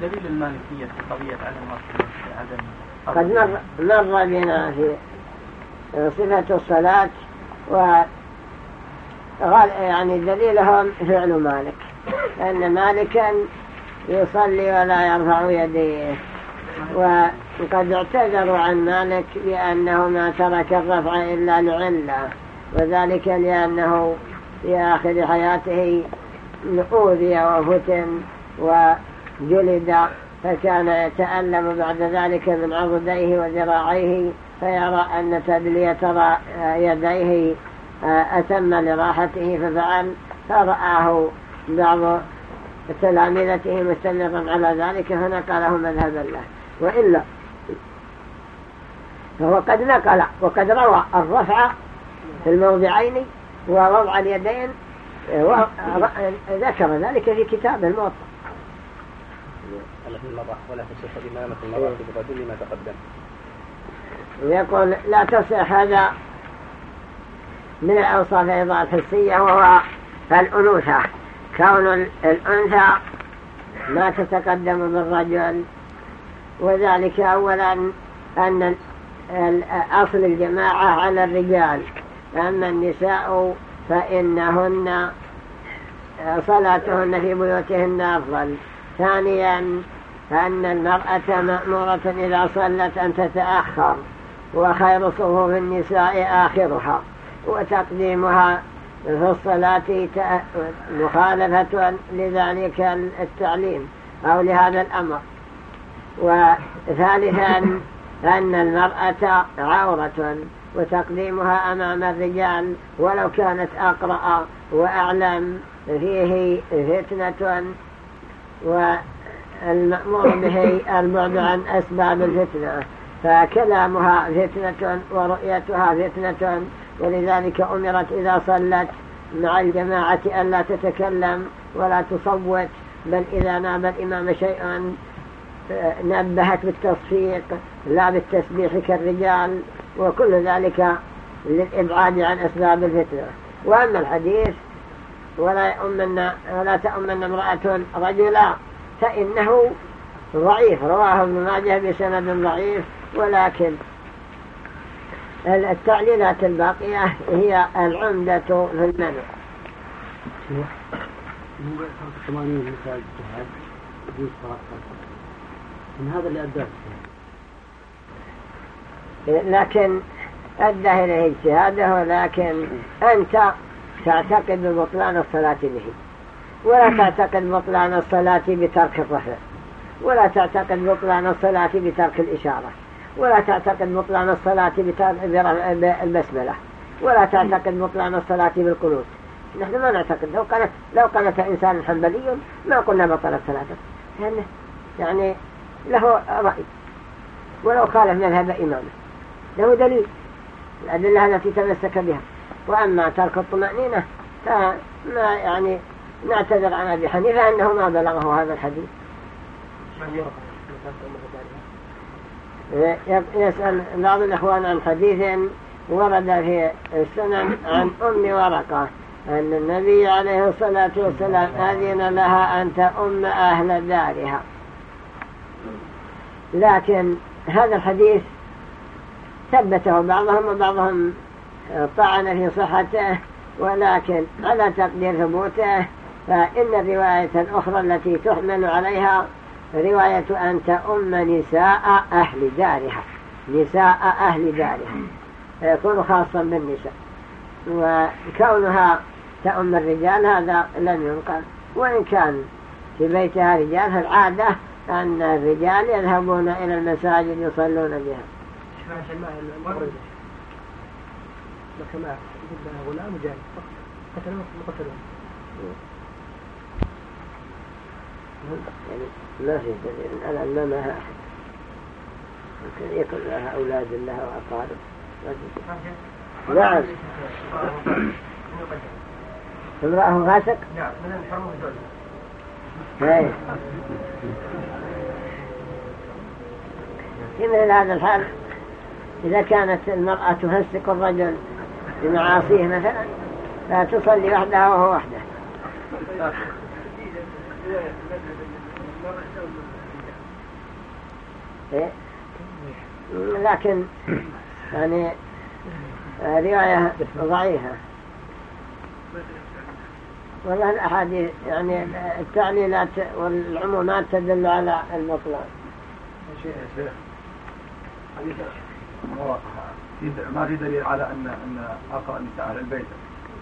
دليل المالكية في قضية عدم قد مر, مر بنا في صفة الصلاة و يعني دليلهم فعل مالك. أن مالكا يصلي ولا يرفع يديه. وقد اعتذروا عن مالك بأنه ما ترك الرفع إلا لعلة. وذلك لأنه في آخر حياته أوذي وفتن وجلد فكان يتألم بعد ذلك من عضديه وذراعيه فيرى أن تدلية يديه أتم لراحته ففعل فرآه بعض تلامذته مستمرا على ذلك فنقله مذهبا له. وإلا فهو قد نقل وقد روى الرفع في الموضعين ووضع اليدين ذكر ذلك في كتاب الموطأ. ولا تصح إمامة المرأة بالرجل ما تقدم. ويقول لا تصح هذا من الأوصاف أيضا الحسية وهو الأنوثة كون الأنثى ما تتقدم بالرجل وذلك أولا أن أصل الجماعة على الرجال. أما النساء فإنهن صلاتهن في بيوتهن أفضل. ثانيا أن المرأة مأمورة إذا صلت أن تتأخر وخير صفوف النساء آخرها وتقديمها في الصلاة مخالفة لذلك التعليم أو لهذا الأمر. وثالثا أن المرأة عورة وتقديمها أمام الرجال ولو كانت أقرأ وأعلم فيه فتنة والمأمور به البعد عن أسباب الفتنة فكلامها فتنة ورؤيتها فتنة ولذلك أمرت إذا صلت مع الجماعة ألا تتكلم ولا تصوت بل إذا ناب الإمام شيئا نبهت بالتصفيق لا بالتسبيح كالرجال وكل ذلك للإبعاد عن أسباب الفتنة. وأما الحديث ولا يؤمن ولا تؤمن امرأة رجلا فإنه ضعيف. رواه ابن ماجه بسند ضعيف ولكن التعليلات الباقية هي العمدة في المنع. من هذا اللي أداه لكن أدى إليه اجتهاده لكن أنت تعتقد ببطلان الصلاة به. ولا تعتقد بطلان الصلاة بترك الرفع ولا تعتقد بطلان الصلاة بترك الإشارة. ولا تعتقد بطلان الصلاة بالبسملة ولا تعتقد بطلان الصلاة بالقنوت. نحن ما نعتقد. لو كانت لو كانت إنسان حنبلي ما قلنا بطل الصلاة يعني يعني له رأي. ولو خالف مذهب إمامه. له دليل. الأدلة التي تمسك بها. وأما ترك الطمأنينة فما يعني نعتذر عن أبي حنيفة أنه ما بلغه هذا الحديث. يسأل بعض الإخوان عن حديث ورد في السنن عن أم ورقة أن النبي عليه الصلاة والسلام أذن لها أن تأم أهل دارها. لكن هذا الحديث ثبته بعضهم وبعضهم طعن في صحته ولكن على تقدير ثبوته فإن الرواية الأخرى التي تحمل عليها رواية أن تأم نساء أهل دارها. نساء أهل دارها. يكون خاصا بالنساء. وكونها تأم الرجال هذا لم ينقل. وإن كان في بيتها رجال فالعادة أن الرجال يذهبون إلى المساجد يصلون بها. كما غلام وجاهل قتل مقتلون يعني ما في دليل على أن ما لها أحد. ممكن يكون لها أولاد لها وأقارب. نعم. امرأة فاسق نعم من الحرم في مثل هذا الحال إذا كانت المرأة تفسق الرجل بمعاصيه مثلا لا تصلي وحدها وهو وحده؟ لكن يعني رواية ضعيفة. والله الأحاديث يعني التعليلات والعمومات تدل على المطلق. ما في دليل على أن أن أقرأ نساء أهل البيت.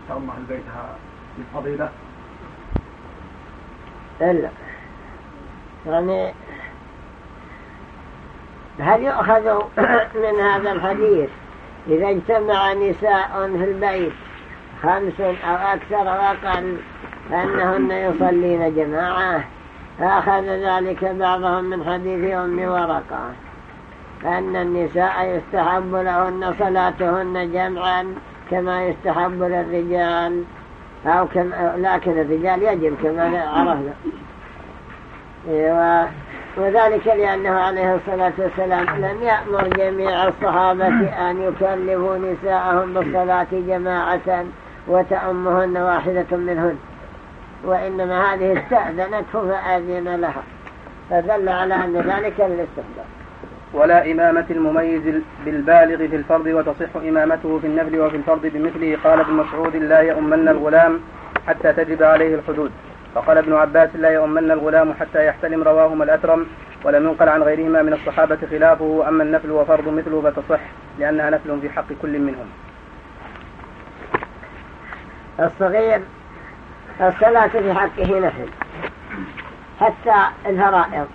تأم أهل بيتها بالفضيلة إلا يعني هل يؤخذ من هذا الحديث إذا اجتمع نساء في البيت خمس أو أكثر وأقل أنهن يصلين جماعة أخذ ذلك بعضهم من حديث أم ورقة. أن النساء يستحب لهن صلاتهن جمعا كما يستحب للرجال أو كما لكن الرجال يجب كما عرفنا. وذلك لأنه عليه الصلاة والسلام لم يأمر جميع الصحابة أن يكلفوا نساءهم بالصلاة جماعة وتأمهن واحدة منهن وإنما هذه استأذنته فأذن لها فدل على أن ذلك للاستخدام ولا إمامة المميز بالبالغ في الفرض وتصح إمامته في النفل وفي الفرض بمثله قال ابن مسعود لا يؤمن الغلام حتى تجب عليه الحدود. فقال ابن عباس لا يؤمن الغلام حتى يحتلم رواهما الأترم ولم ينقل عن غيرهما من الصحابة خلافه أما النفل وفرض مثله فتصح لأنها نفل في حق كل منهم. الصغير الصلاة في حقه نفل. حتى الفرائض.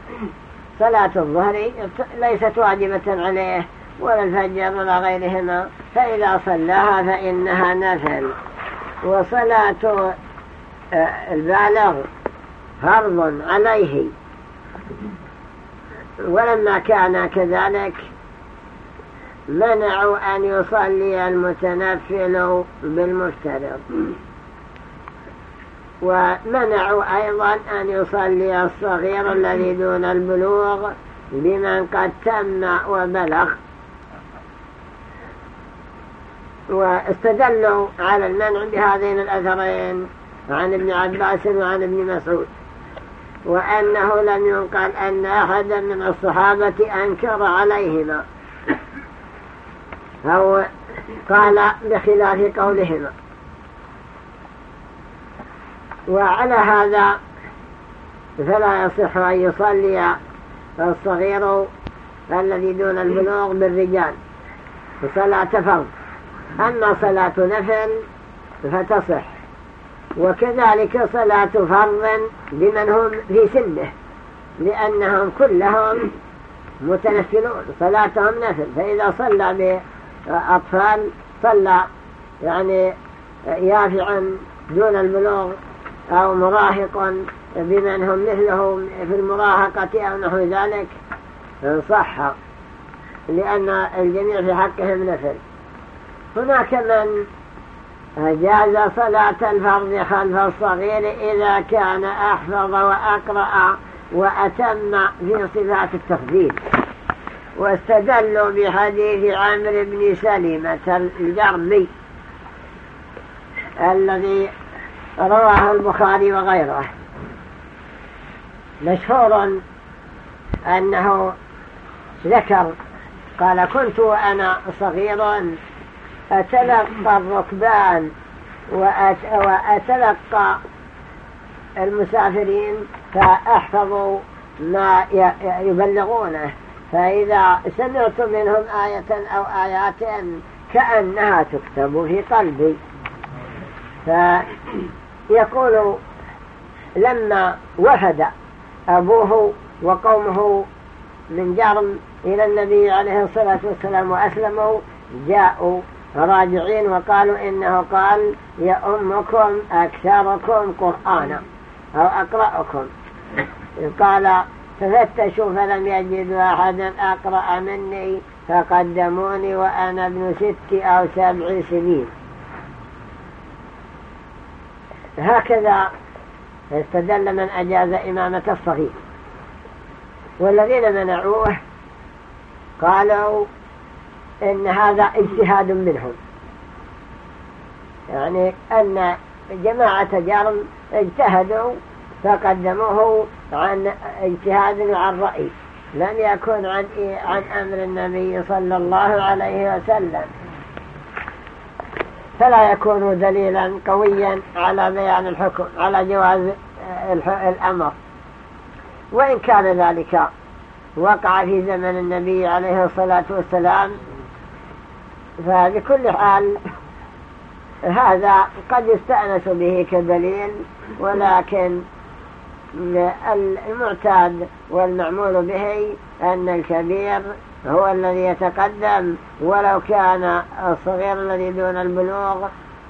صلاة الظهر ليست واجبة عليه ولا الفجر ولا غيرهما فإذا صلاها فإنها نفل. وصلاة البالغ فرض عليه. ولما كان كذلك منعوا أن يصلي المتنفل بالمفترض. ومنعوا أيضا أن يصلي الصغير الذي دون البلوغ بمن قد تم وبلغ. واستدلوا على المنع بهذين الأثرين. عن ابن عباس وعن ابن مسعود. وأنه لم ينقل أن أحدا من الصحابة أنكر عليهما. أو قال بخلاف قولهما. وعلى هذا فلا يصح أن يصلي الصغير الذي دون البلوغ بالرجال. صلاة فرض. أما صلاة نفل فتصح. وكذلك صلاة فرض بمن هم في سنه لأنهم كلهم متنفلون صلاتهم نفل. فإذا صلى بأطفال صلى يعني يافعا دون البلوغ أو مراهق بمن هم مثله في المراهقة أو نحو ذلك صح لأن الجميع في حقهم نفل. هناك من جاز صلاة الفرض خلف الصغير إذا كان أحفظ وأقرأ وأتم في صفات التفضيل واستدلوا بحديث عمرو بن سلمة الجرمي الذي رواه البخاري وغيره. مشهور أنه ذكر قال كنت وأنا صغيرا أتلقى الركبان وأتلقى المسافرين فأحفظوا ما يبلغونه. فإذا سمعت منهم آية أو آيات كأنها تكتب في قلبي. فيقول لما وفد أبوه وقومه من جرم إلى النبي عليه الصلاة والسلام وأسلموا جاءوا راجعين وقالوا إنه قال يا أمكم أكثركم قرآنا أو أقرأكم. قال ففتشوا فلم يجدوا أحدا أقرأ مني فقدموني وأنا ابن ست أو سبع سنين. هكذا استدل من أجاز إمامة الصغير. والذين منعوه قالوا إن هذا اجتهاد منهم. يعني أن جماعة جرم اجتهدوا فقدموه عن اجتهاد وعن رأي لم يكن عن, عن أمر النبي صلى الله عليه وسلم. فلا يكون دليلا قويا على بيان الحكم على جواز الأمر. وإن كان ذلك وقع في زمن النبي عليه الصلاة والسلام فبكل حال هذا قد يستأنس به كدليل ولكن المعتاد والمعمول به أن الكبير هو الذي يتقدم ولو كان الصغير الذي دون البلوغ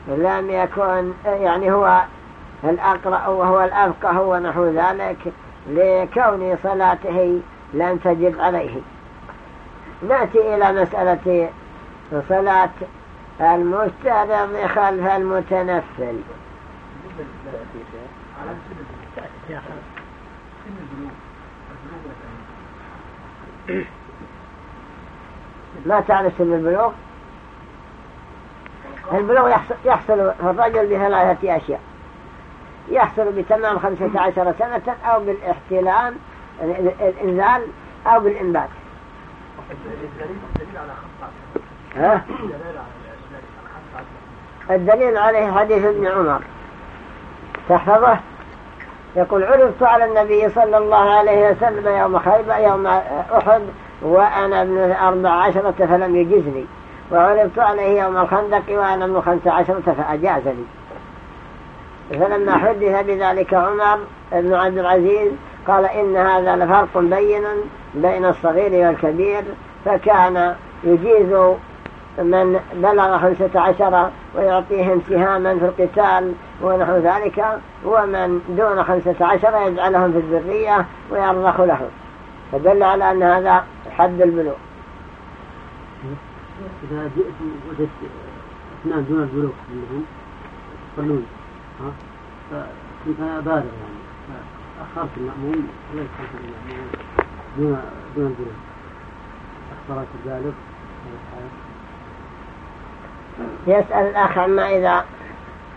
لم يكن يعني هو الأقرأ وهو الأفقه ونحو ذلك لكون صلاته لم تجب عليه. نأتي إلى مسألة صلاة المسترض خلف المتنفل. ما تعرف سن البلوغ؟ البلوغ يحصل, يحصل في الرجل بثلاثة أشياء. يحصل بتمام خمسة عشر سنة أو بالاحتلام الإنزال أو بالإنبات. ها؟ الدليل عليه حديث ابن عمر. تحفظه؟ يقول عرضت على النبي صلى الله عليه وسلم يوم خيبة يوم أحد وأنا ابن أربع عشرة فلم يجزني. وعرضت عليه يوم الخندق وأنا ابن خمس عشرة فأجازني. فلما حدث بذلك عمر بن عبد العزيز قال إن هذا لفرق بين بين الصغير والكبير فكان يجيز من بلغ خمسة عشر ويعطيهم سهاما في القتال ونحو ذلك ومن دون خمسة عشر يجعلهم في الذرية ويرضخ لهم فدل على أن هذا حد البلوغ. إذا جئت وجدت أثنان دون البلوغ منهم يصلون ها؟ فكنت أنا بالغ يعني؟ فأخرت المأموم وليس خلف المأموم دون دون البلوغ. أخبرت البالغ يسأل الأخ عما إذا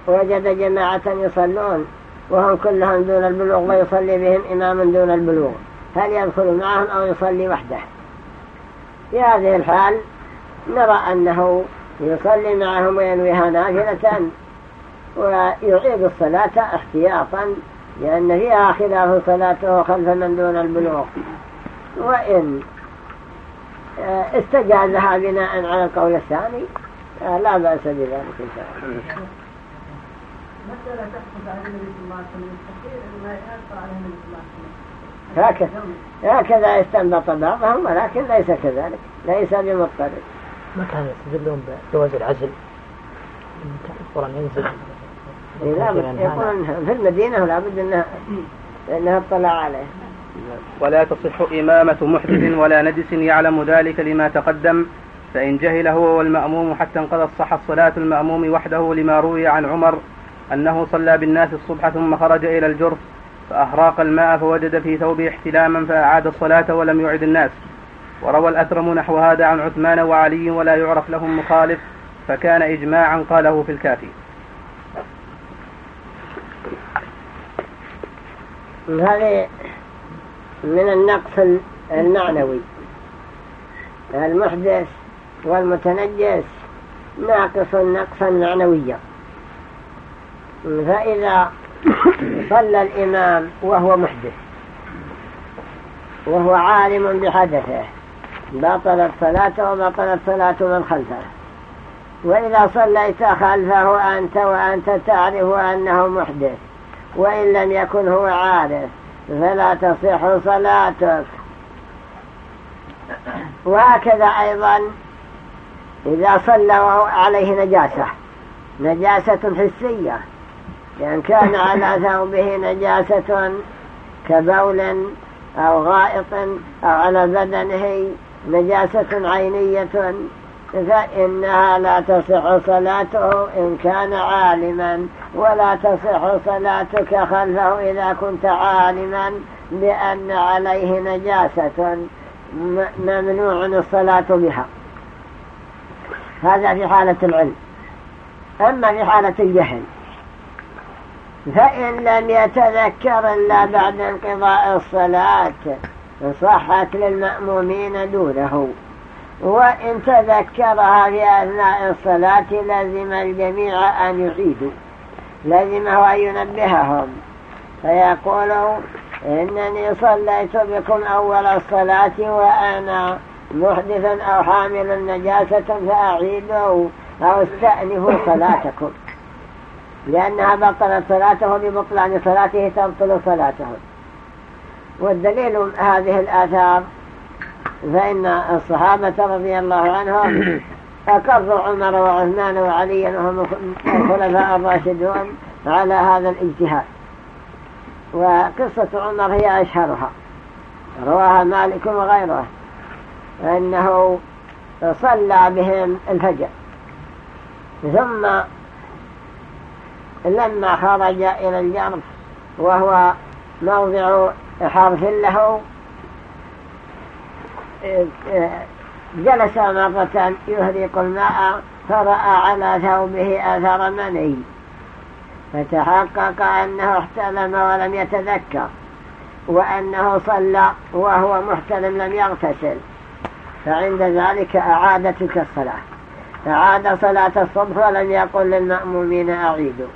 وجد جماعة يصلون وهم كلهم دون البلوغ ويصلي بهم إمام دون البلوغ. هل يدخل معهم أو يصلي وحده؟ في هذه الحال نرى أنه يصلي معهم وينويها نافلة ويعيد الصلاة احتياطا لأن فيها خلاف صلاته خلف من دون البلوغ. وإن آه، استجازها بناء على القول الثاني لا بأس بذلك إن شاء الله. مسألة تحدث عن النبي صلى الله عليه وسلم ما يأثر عليه النبي صلى الله عليه وسلم هكذا هكذا استنبط بعضهم ولكن ليس كذلك ليس بمضطرب. ما كانوا يستدلون بجواز العزل؟ القرآن ينزل؟ يقولون في المدينة ولا بد انها إنها اطلع عليه. ولا تصح إمامة محدث ولا نجس يعلم ذلك لما تقدم. فإن جهل هو والمأموم حتى انقضت صحت صلاة المأموم وحده لما روي عن عمر أنه صلى بالناس الصبح ثم خرج إلى الجرف فأهراق الماء فوجد في ثوبه احتلاما فأعاد الصلاة ولم يعد الناس. وروى الأثرم نحو هذا عن عثمان وعلي ولا يعرف لهم مخالف فكان إجماعا قاله في الكافي. هذه من النقص المعنوي. المحدث والمتنجس ناقص نقصا معنويا فإذا صلى الإمام وهو محدث وهو عالم بحدثه بطلت صلاته وبطلت صلاة من خلفه. وإذا صليت خلفه أنت وأنت تعرف أنه محدث وإن لم يكن هو عارف فلا تصح صلاتك. وهكذا أيضا إذا صلى عليه نجاسة. نجاسة حسية. لأن كان على ثوبه نجاسة كبول أو غائط أو على بدنه نجاسة عينية فإنها لا تصح صلاته إن كان عالما ولا تصح صلاتك خلفه إذا كنت عالما بأن عليه نجاسة ممنوع الصلاة بها. هذا في حالة العلم. أما في حالة الجهل فإن لم يتذكر إلا بعد انقضاء الصلاة صحت للمأمومين دونه وإن تذكرها في أثناء الصلاة لازم الجميع أن يعيدوا. لازمه أن ينبههم. فيقولوا إنني صليت بكم أول الصلاة وأنا محدثا أو حامل نجاسة فأعيدوا أو استأنفوا صلاتكم. لأنها بطلت صلاته ببطلان صلاته تبطل صلاته. والدليل هذه الآثار فإن الصحابة رضي الله عنهم أقروا عمر وعثمان وعلي وهم الخلفاء الراشدون على هذا الاجتهاد. وقصة عمر هي أشهرها. رواها مالك وغيره أنه صلى بهم الفجر. ثم لما خرج إلى الجرف وهو موضع حرف له جلس مرة يهريق الماء فرأى على ثوبه أثر مني فتحقق أنه احتلم ولم يتذكر وأنه صلى وهو محتلم لم يغتسل. فعند ذلك أعاد تلك الصلاة. أعاد صلاة الصبح ولم يقل للمأمومين أعيدوا.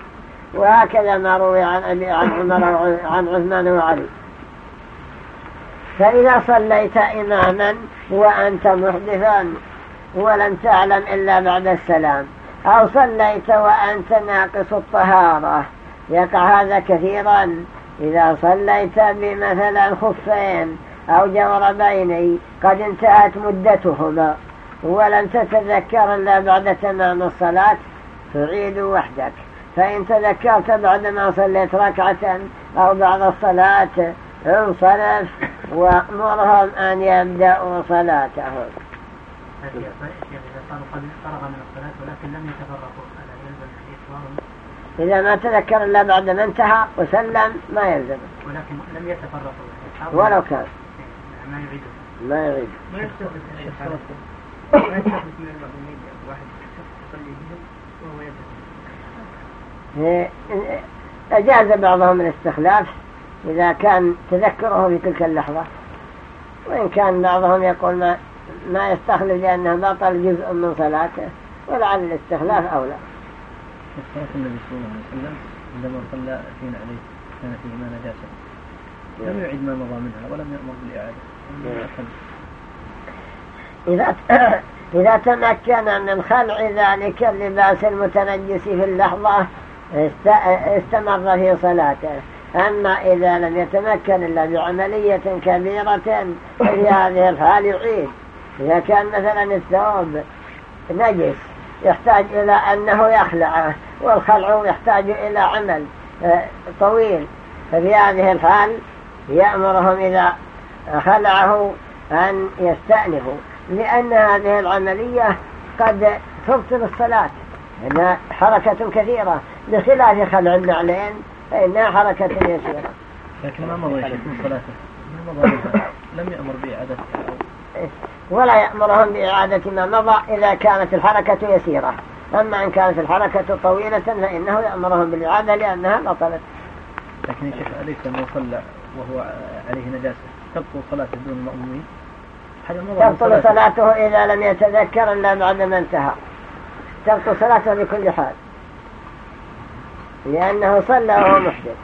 وهكذا ما روي عن أبي عن عمر عن عثمان وعلي. فإذا صليت إماما وأنت محدثا ولم تعلم إلا بعد السلام أو صليت وأنت ناقص الطهارة يقع هذا كثيرا. إذا صليت بمثلا خفين أو جوربين قد انتهت مدتهما. ولم تتذكر إلا بعد تمام الصلاة. تعيد وحدك. فإن تذكرت بعدما صليت ركعة أو بعد الصلاة انصرف وأمرهم أن يبدأوا صلاتهم. إذا ما تذكر إلا بعد ما انتهى وسلم ما يلزم. ولكن لم يتفرقوا. ولو كان. ما يعيد ما يعيد ما يستغرق ما يستغرق من المأمومين واحد يصلي بهم وهو يبدأ أجاز بعضهم الاستخلاف إذا كان تذكره في تلك اللحظة وإن كان بعضهم يقول ما, ما يستخلف لأنه بطل جزء من صلاته ولعل الاستخلاف أولى. صلاة النبي صلى الله عليه وسلم عندما صلى فينا عليه كان فيه ما نجاسة. لم يعد ما مضى منها ولم يأمر بالإعادة. إذا إذا تمكن من خلع ذلك اللباس المتنجس في اللحظة استمر في صلاته. أما إذا لم يتمكن إلا بعملية كبيرة في هذه الحال يعيد. إذا كان مثلا الثوب نجس يحتاج إلى أنه يخلعه والخلع يحتاج إلى عمل آه، طويل. ففي هذه الحال يأمرهم إذا خلعه أن يستأنفوا لأن هذه العملية قد تبطل الصلاة. إنها حركة كثيرة بخلاف خلع النعلين فإنها حركة يسيرة. لكن ما مضى من صلاته؟ ما مضى لم يأمر بإعادتها ولا يأمرهم بإعادة ما مضى إذا كانت الحركة يسيرة. أما إن كانت الحركة طويلة فإنه يأمرهم بالإعادة لأنها بطلت. لكن يا شيخ أليس لما صلى وهو عليه نجاسة؟ تبطل صلاته دون المأمومين تبطل صلاته إذا لم يتذكر إلا بعد ما انتهى. تبطل صلاته بكل حال. لأنه صلى وهو محدث.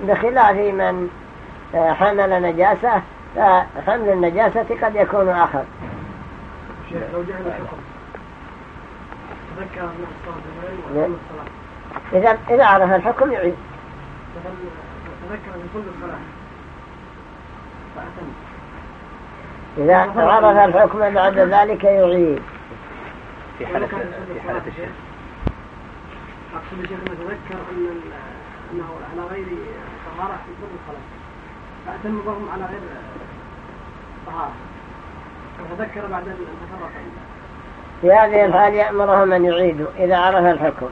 بخلاف من حمل نجاسة فحمل النجاسة قد يكون آخر. لو جعل الحكم تذكر من الصلاة إذا إذا عرف الحكم يعيد. تذكر من كل الصلاة إذا عرف الحكم بعد ذلك يعيد. في حالة في حالة الشرك أقصد الشيخ نتذكر أن أنه على غير طهارة في كل الصلاة فأتم الظلم على غير طهارة. فتذكر بعد أن تفرق في هذه الحال يأمرهم أن يعيدوا إذا عرف الحكم.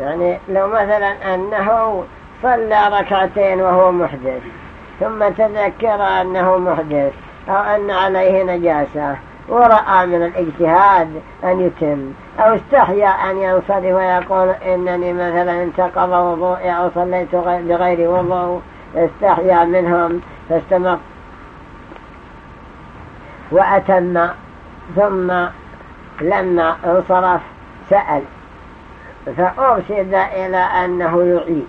يعني لو مثلا أنه صلى ركعتين وهو محدث. ثم تذكر أنه محدث أو أن عليه نجاسة ورأى من الاجتهاد أن يتم أو استحيا أن ينصرف ويقول إنني مثلا انتقض وضوئي أو صليت بغير وضوء استحيا منهم فاستمر. وأتم. ثم لما انصرف سأل. فأرشد إلى أنه يعيد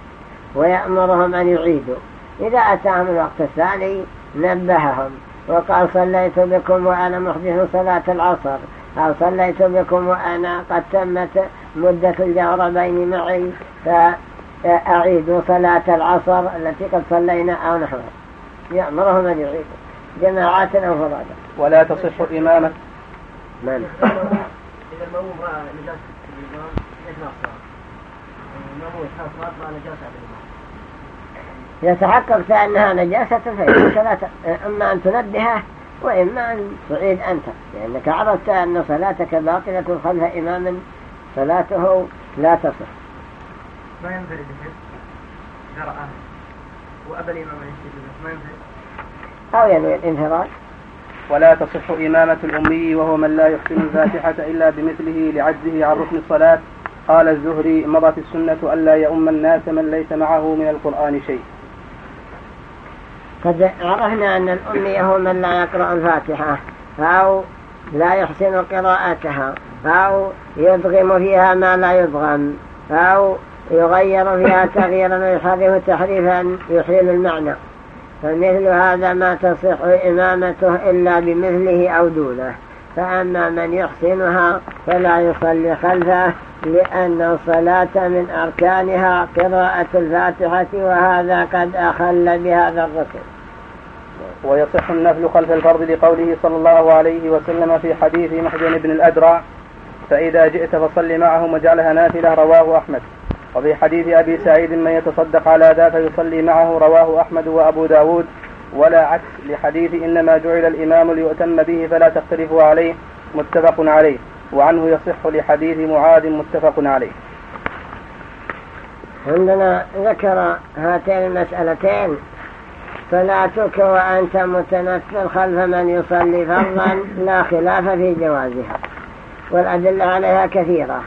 ويأمرهم أن يعيدوا. إذا أتاهم الوقت الثاني نبههم وقال صليت بكم وأنا محدث صلاة العصر. أو صليت بكم وأنا قد تمت مدة الجوربين معي فأعيدوا صلاة العصر التي قد صلينا أو نحوها يأمرهم أن يعيدوا. جماعات أو فرادا ولا تصح إمامة من؟ إذا المأموم رأى نجاسة الإمام يجمع الصلاة المأموم صلاة مع نجاسة الإمام. إذا تحققت أنها نجاسة فإنك إما أن تنبهه وإما أن تعيد أنت. لأنك عرفت أن صلاتك باطلة خلف إمام صلاته لا تصح. ما ينفرد به رآه وأبى الإمام أن يشتري ما ينفرد؟ أو ينوي الانفراد. ولا تصح إمامة الأمي وهو من لا يحسن الفاتحة إلا بمثله لعجزه عن ركن الصلاة. قال الزهري مضت السنة ألا يؤم الناس من ليس معه من القرآن شيء. قد عرفنا أن الأمي هو من لا يقرأ الفاتحة أو لا يحسن قراءتها أو يدغم فيها ما لا يدغم أو يغير فيها تغييرا ويحرف تحريفا يحيل المعنى. فمثل هذا ما تصح إمامته إلا بمثله أو دونه. فأما من يحسنها فلا يصلي خلفه لأن الصلاة من أركانها قراءة الفاتحة وهذا قد أخل بهذا الركن. ويصح النفل خلف الفرض لقوله صلى الله عليه وسلم في حديث محجن بن الأدرع فإذا جئت فصل معهم وجعلها نافلة رواه أحمد. وفي حديث أبي سعيد من يتصدق على ذا فيصلي معه رواه أحمد وأبو داود. ولا عكس لحديث إنما جعل الإمام ليؤتم به فلا تختلفوا عليه متفق عليه. وعنه يصح لحديث معاذ متفق عليه. عندنا ذكر هاتين المسألتين صلاتك وأنت متنفل خلف من يصلي فرضا لا خلاف في جوازها والأدلة عليها كثيرة.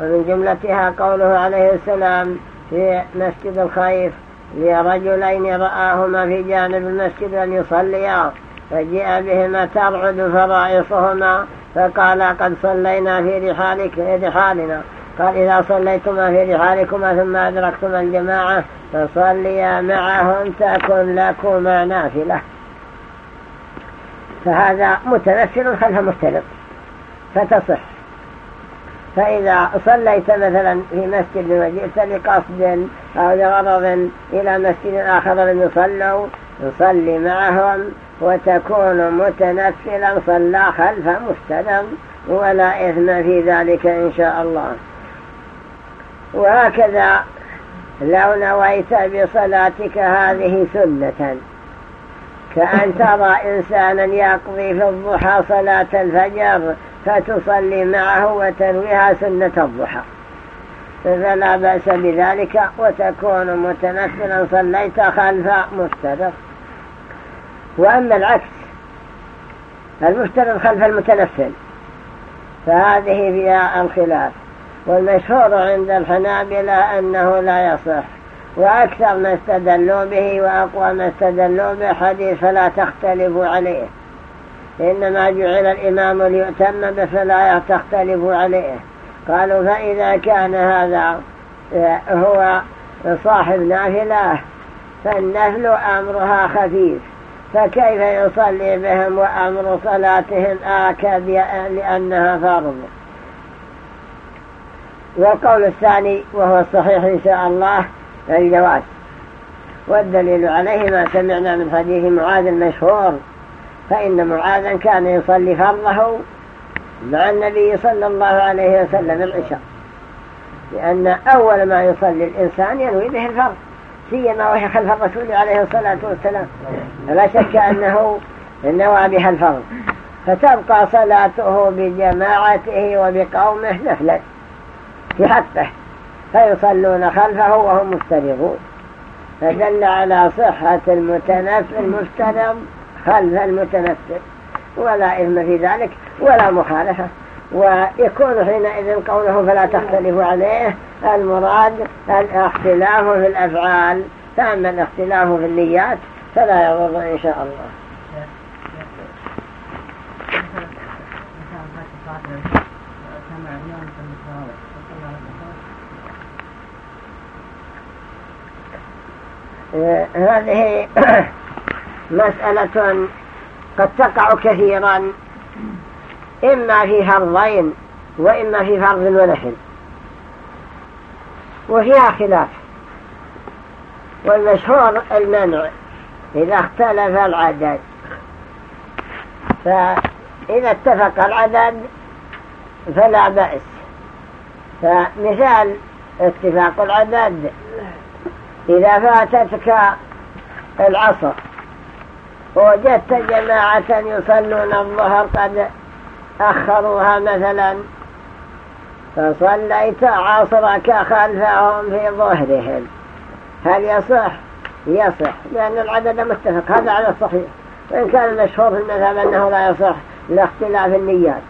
ومن جملتها قوله عليه السلام في مسجد الخيف لرجلين رآهما في جانب المسجد أن يصليا فجاء بهما ترعد فرائصهما فقال قد صلينا في رحالك رحالنا. قال إذا صليتما في رحالكما ثم أدركتما الجماعة فصليا معهم تكن لكما نافلة. فهذا متنفل خلف مفترض فتصح. فإذا صليت مثلا في مسجد وجئت لقصد أو لغرض إلى مسجد آخر لم يصلوا صلي معهم وتكون متنفلا صلى خلف مستدم ولا إثم في ذلك إن شاء الله. وهكذا لو نويت بصلاتك هذه سنة كأن ترى إنسانا يقضي في الضحى صلاة الفجر فتصلي معه وتنويها سنة الضحى. فلا بأس بذلك وتكون متنفلا صليت خلف مفترض. وأما العكس المفترض خلف المتنفل. فهذه فيها الخلاف. والمشهور عند الحنابلة أنه لا يصح. وأكثر ما استدلوا به وأقوى ما استدلوا به حديث فلا تختلفوا عليه. إنما جعل الإمام ليؤتم به فلا تختلفوا عليه. قالوا فإذا كان هذا آه، هو صاحب نافلة فالنفل أمرها خفيف. فكيف يصلي بهم وأمر صلاتهم؟ آكد لأنها فرض. والقول الثاني وهو الصحيح إن شاء الله الجواز. والدليل عليه ما سمعنا من حديث معاذ المشهور. فإن معاذا كان يصلي فرضه مع النبي صلى الله عليه وسلم العشاء. لأن أول ما يصلي الإنسان ينوي به الفرض سيما وهي خلف الرسول عليه الصلاة والسلام. فلا شك أنه نوى بها الفرض. فتبقى صلاته بجماعته وبقومه نفلا في حقه. فيصلون خلفه وهم مفترضون فدل على صحة المتنفل المفترض خلف المتنفل ولا إثم في ذلك ولا مخالفة. ويكون حينئذ قوله فلا تختلف عليه المراد الاختلاف في الأفعال. فأما الاختلاف في النيات فلا يضر إن شاء الله. هذه مسألة قد تقع كثيرا. إما في فرضين وإما في فرض ونحل وفيها خلاف. والمشهور المنع إذا اختلف العدد. فإذا اتفق العدد فلا بأس. فمثال اتفاق العدد. إذا فاتتك العصر وجدت جماعة يصلون الظهر قد أخروها مثلا. فصليت عصرك خلفهم في ظهرهم. هل يصح؟ يصح لأن العدد متفق. هذا على الصحيح. وإن كان المشهور في المذهب أنه لا يصح لاختلاف النيات.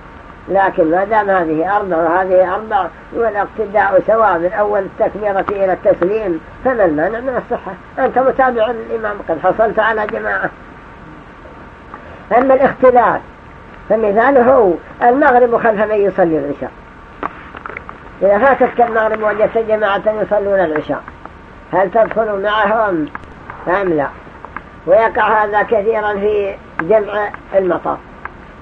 لكن ما دام هذه أربع وهذه أربع والاقتداء سواء من أول التكبيرة إلى التسليم فما المانع من الصحة؟ أنت متابع للإمام قد حصلت على جماعة. أما الاختلاف فمثاله المغرب خلف من يصلي العشاء. إذا فاتتك المغرب وجدت جماعة يصلون العشاء هل تدخل معهم أم لا؟ ويقع هذا كثيرا في جمع المطر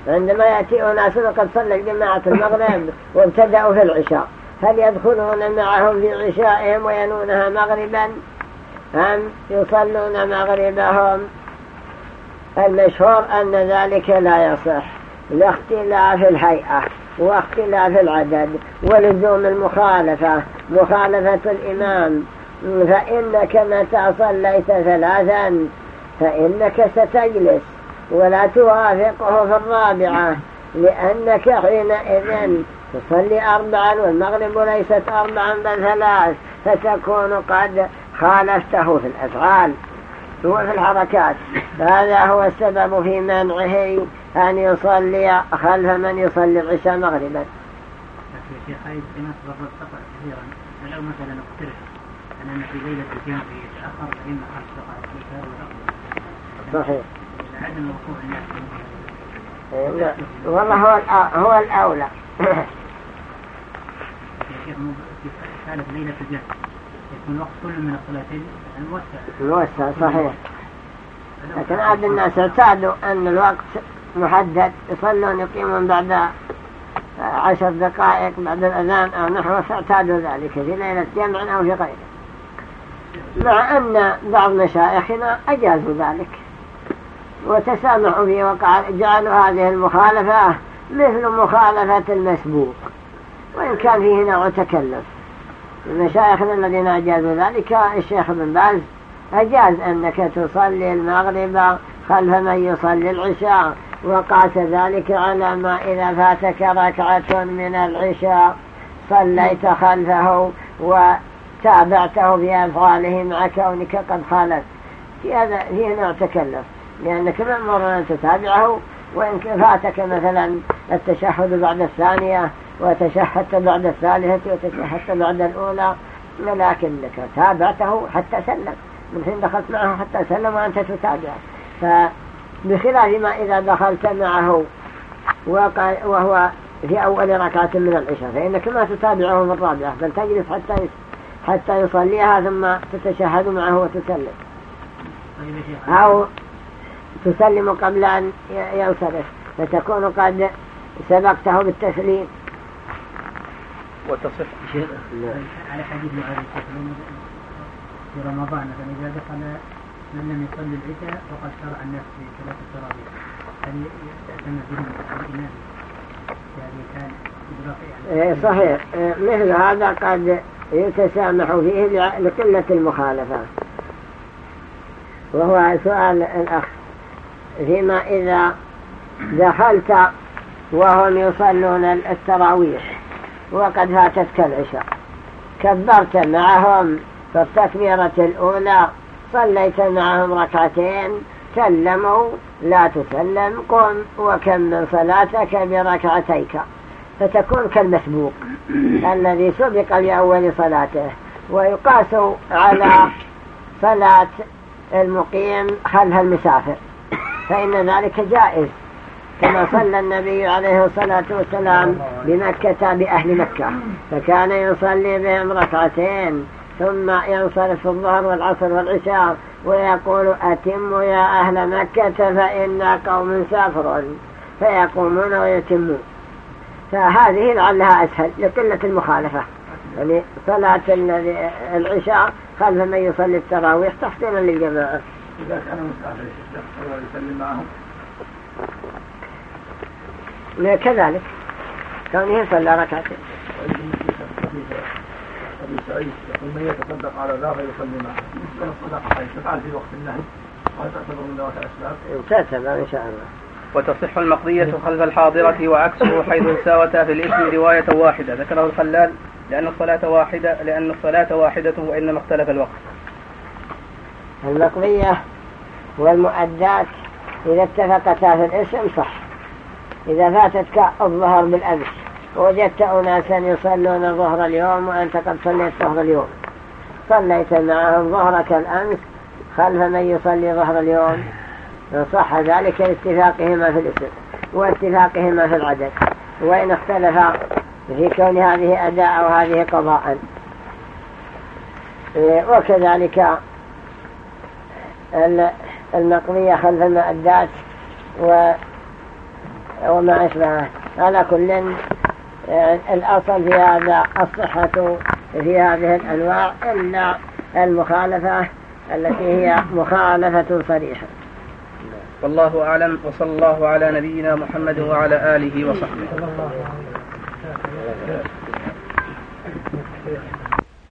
عندما يأتي أناس وقد صلى جماعة المغرب وابتدأوا في العشاء هل يدخلون معهم في عشائهم وينونها مغربا أم يصلون مغربهم المشهور أن ذلك لا يصح لاختلاف الهيئة واختلاف العدد ولزوم المخالفة. مخالفة الإمام. فإنك متى صليت ثلاثا فإنك ستجلس ولا توافقه في الرابعة لأنك حينئذ تصلي أربعا والمغرب ليست أربعا بل ثلاث فتكون قد خالفته في الأفعال. وفي الحركات. هذا هو السبب في منعه أن يصلي خلف من يصلي العشاء مغربا. يا شيخ هذه بنسبة الخطأ كثيرا لو مثلا أقترح أن في ليلة الجمع يتأخر فإن خمس دقائق صحيح. عدم وقوع الناس والله هو هو الأولى. في حالة ليلة الجمع يكون وقت كل من الصلاتين موسع موسع صحيح. لكن عاد الناس اعتادوا أن الوقت محدد يصلون يقيمون بعد عشر دقائق بعد الأذان أو نحو فاعتادوا ذلك في ليلة جمع أو في غيره. مع أن بعض مشايخنا أجازوا ذلك وتسامحوا فيه وقال جعلوا هذه المخالفة مثل مخالفة المسبوق وإن كان فيه نوع تكلف. المشايخنا الذين أجازوا ذلك الشيخ بن باز أجاز أنك تصلي المغرب خلف من يصلي العشاء وقاس ذلك على ما إذا فاتك ركعة من العشاء. صليت خلفه وتابعته في أفعاله مع كونك قد خالف. في هذا فيه نوع تكلف لأنك مأمور أن تتابعه وإن فاتك مثلا التشهد بعد الثانية وتشهدت بعد الثالثة وتشهدت بعد الأولى لكنك تابعته حتى سلم. من حين دخلت معه حتى سلم وأنت تتابعه فبخلاف ما إذا دخلت معه وهو في أول ركعة من العشاء فإنك ما تتابعه من الرابعة بل تجلس حتى حتى يصليها ثم تتشهد معه وتسلم. أو تسلم قبل أن ينصرف فتكون قد سبقته بالتسليم. وتصف على حديث معاذ في رمضان مثلا إذا دخل من لم يصلي العشاء وقد شرع الناس في ثلاث التراويح هل يعتمد بهم الإمام يعني كان إيه صحيح. إيه، مثل هذا قد يتسامح فيه لقلة المخالفة. وهو سؤال الأخ. فيما إذا دخلت وهم يصلون التراويح. وقد فاتتك العشاء. كبرت معهم في التكبيرة الأولى صليت معهم ركعتين سلموا لا تسلم قم وكمل صلاتك بركعتيك. فتكون كالمسبوق الذي سبق بأول صلاته ويقاس على صلاة المقيم خلف المسافر. فإن ذلك جائز. كما صلى النبي عليه الصلاة والسلام بمكة بأهل مكة. فكان يصلي بهم ركعتين ثم ينصرف الظهر والعصر والعشاء ويقول أتموا يا أهل مكة فإنا قوم سافر فيقومون ويتمون. فهذه لعلها أسهل لقلة المخالفة. يعني صلاة العشاء خلف من يصلي التراويح تحصيلا للجماعة. إذا كان مسافر يسلم معهم. كذلك كونه صلى ركعتين أبي سعيد يقول من يتصدق على ذا فيصلي معه الصدقة تفعل في وقت النهي وهل تعتبر من ذوات الأسباب؟ تعتبر إن شاء الله وتصح المقضية خلف الحاضرة وعكسه حيث ساوتا في الإثم رواية واحدة ذكره الخلال لأن الصلاة واحدة لأن الصلاة واحدة وإنما اختلف الوقت. المقضية والمؤدات إذا اتفقتا في الاسم صح إذا فاتتك الظهر بالأمس وجدت أناسا يصلون الظهر اليوم وأنت قد صليت ظهر اليوم. صليت معهم ظهرك الأمس خلف من يصلي ظهر اليوم. صح ذلك لاتفاقهما في الاسم واتفاقهما في العدد. وإن اختلفا في كون هذه أداء وهذه قضاء. وكذلك المقضية خلف المأدات وما أشبهه على كل الأصل في هذا الصحة في هذه الأنواع إلا المخالفة التي هي مخالفة صريحة. والله أعلم وصلى الله على نبينا محمد وعلى آله وصحبه.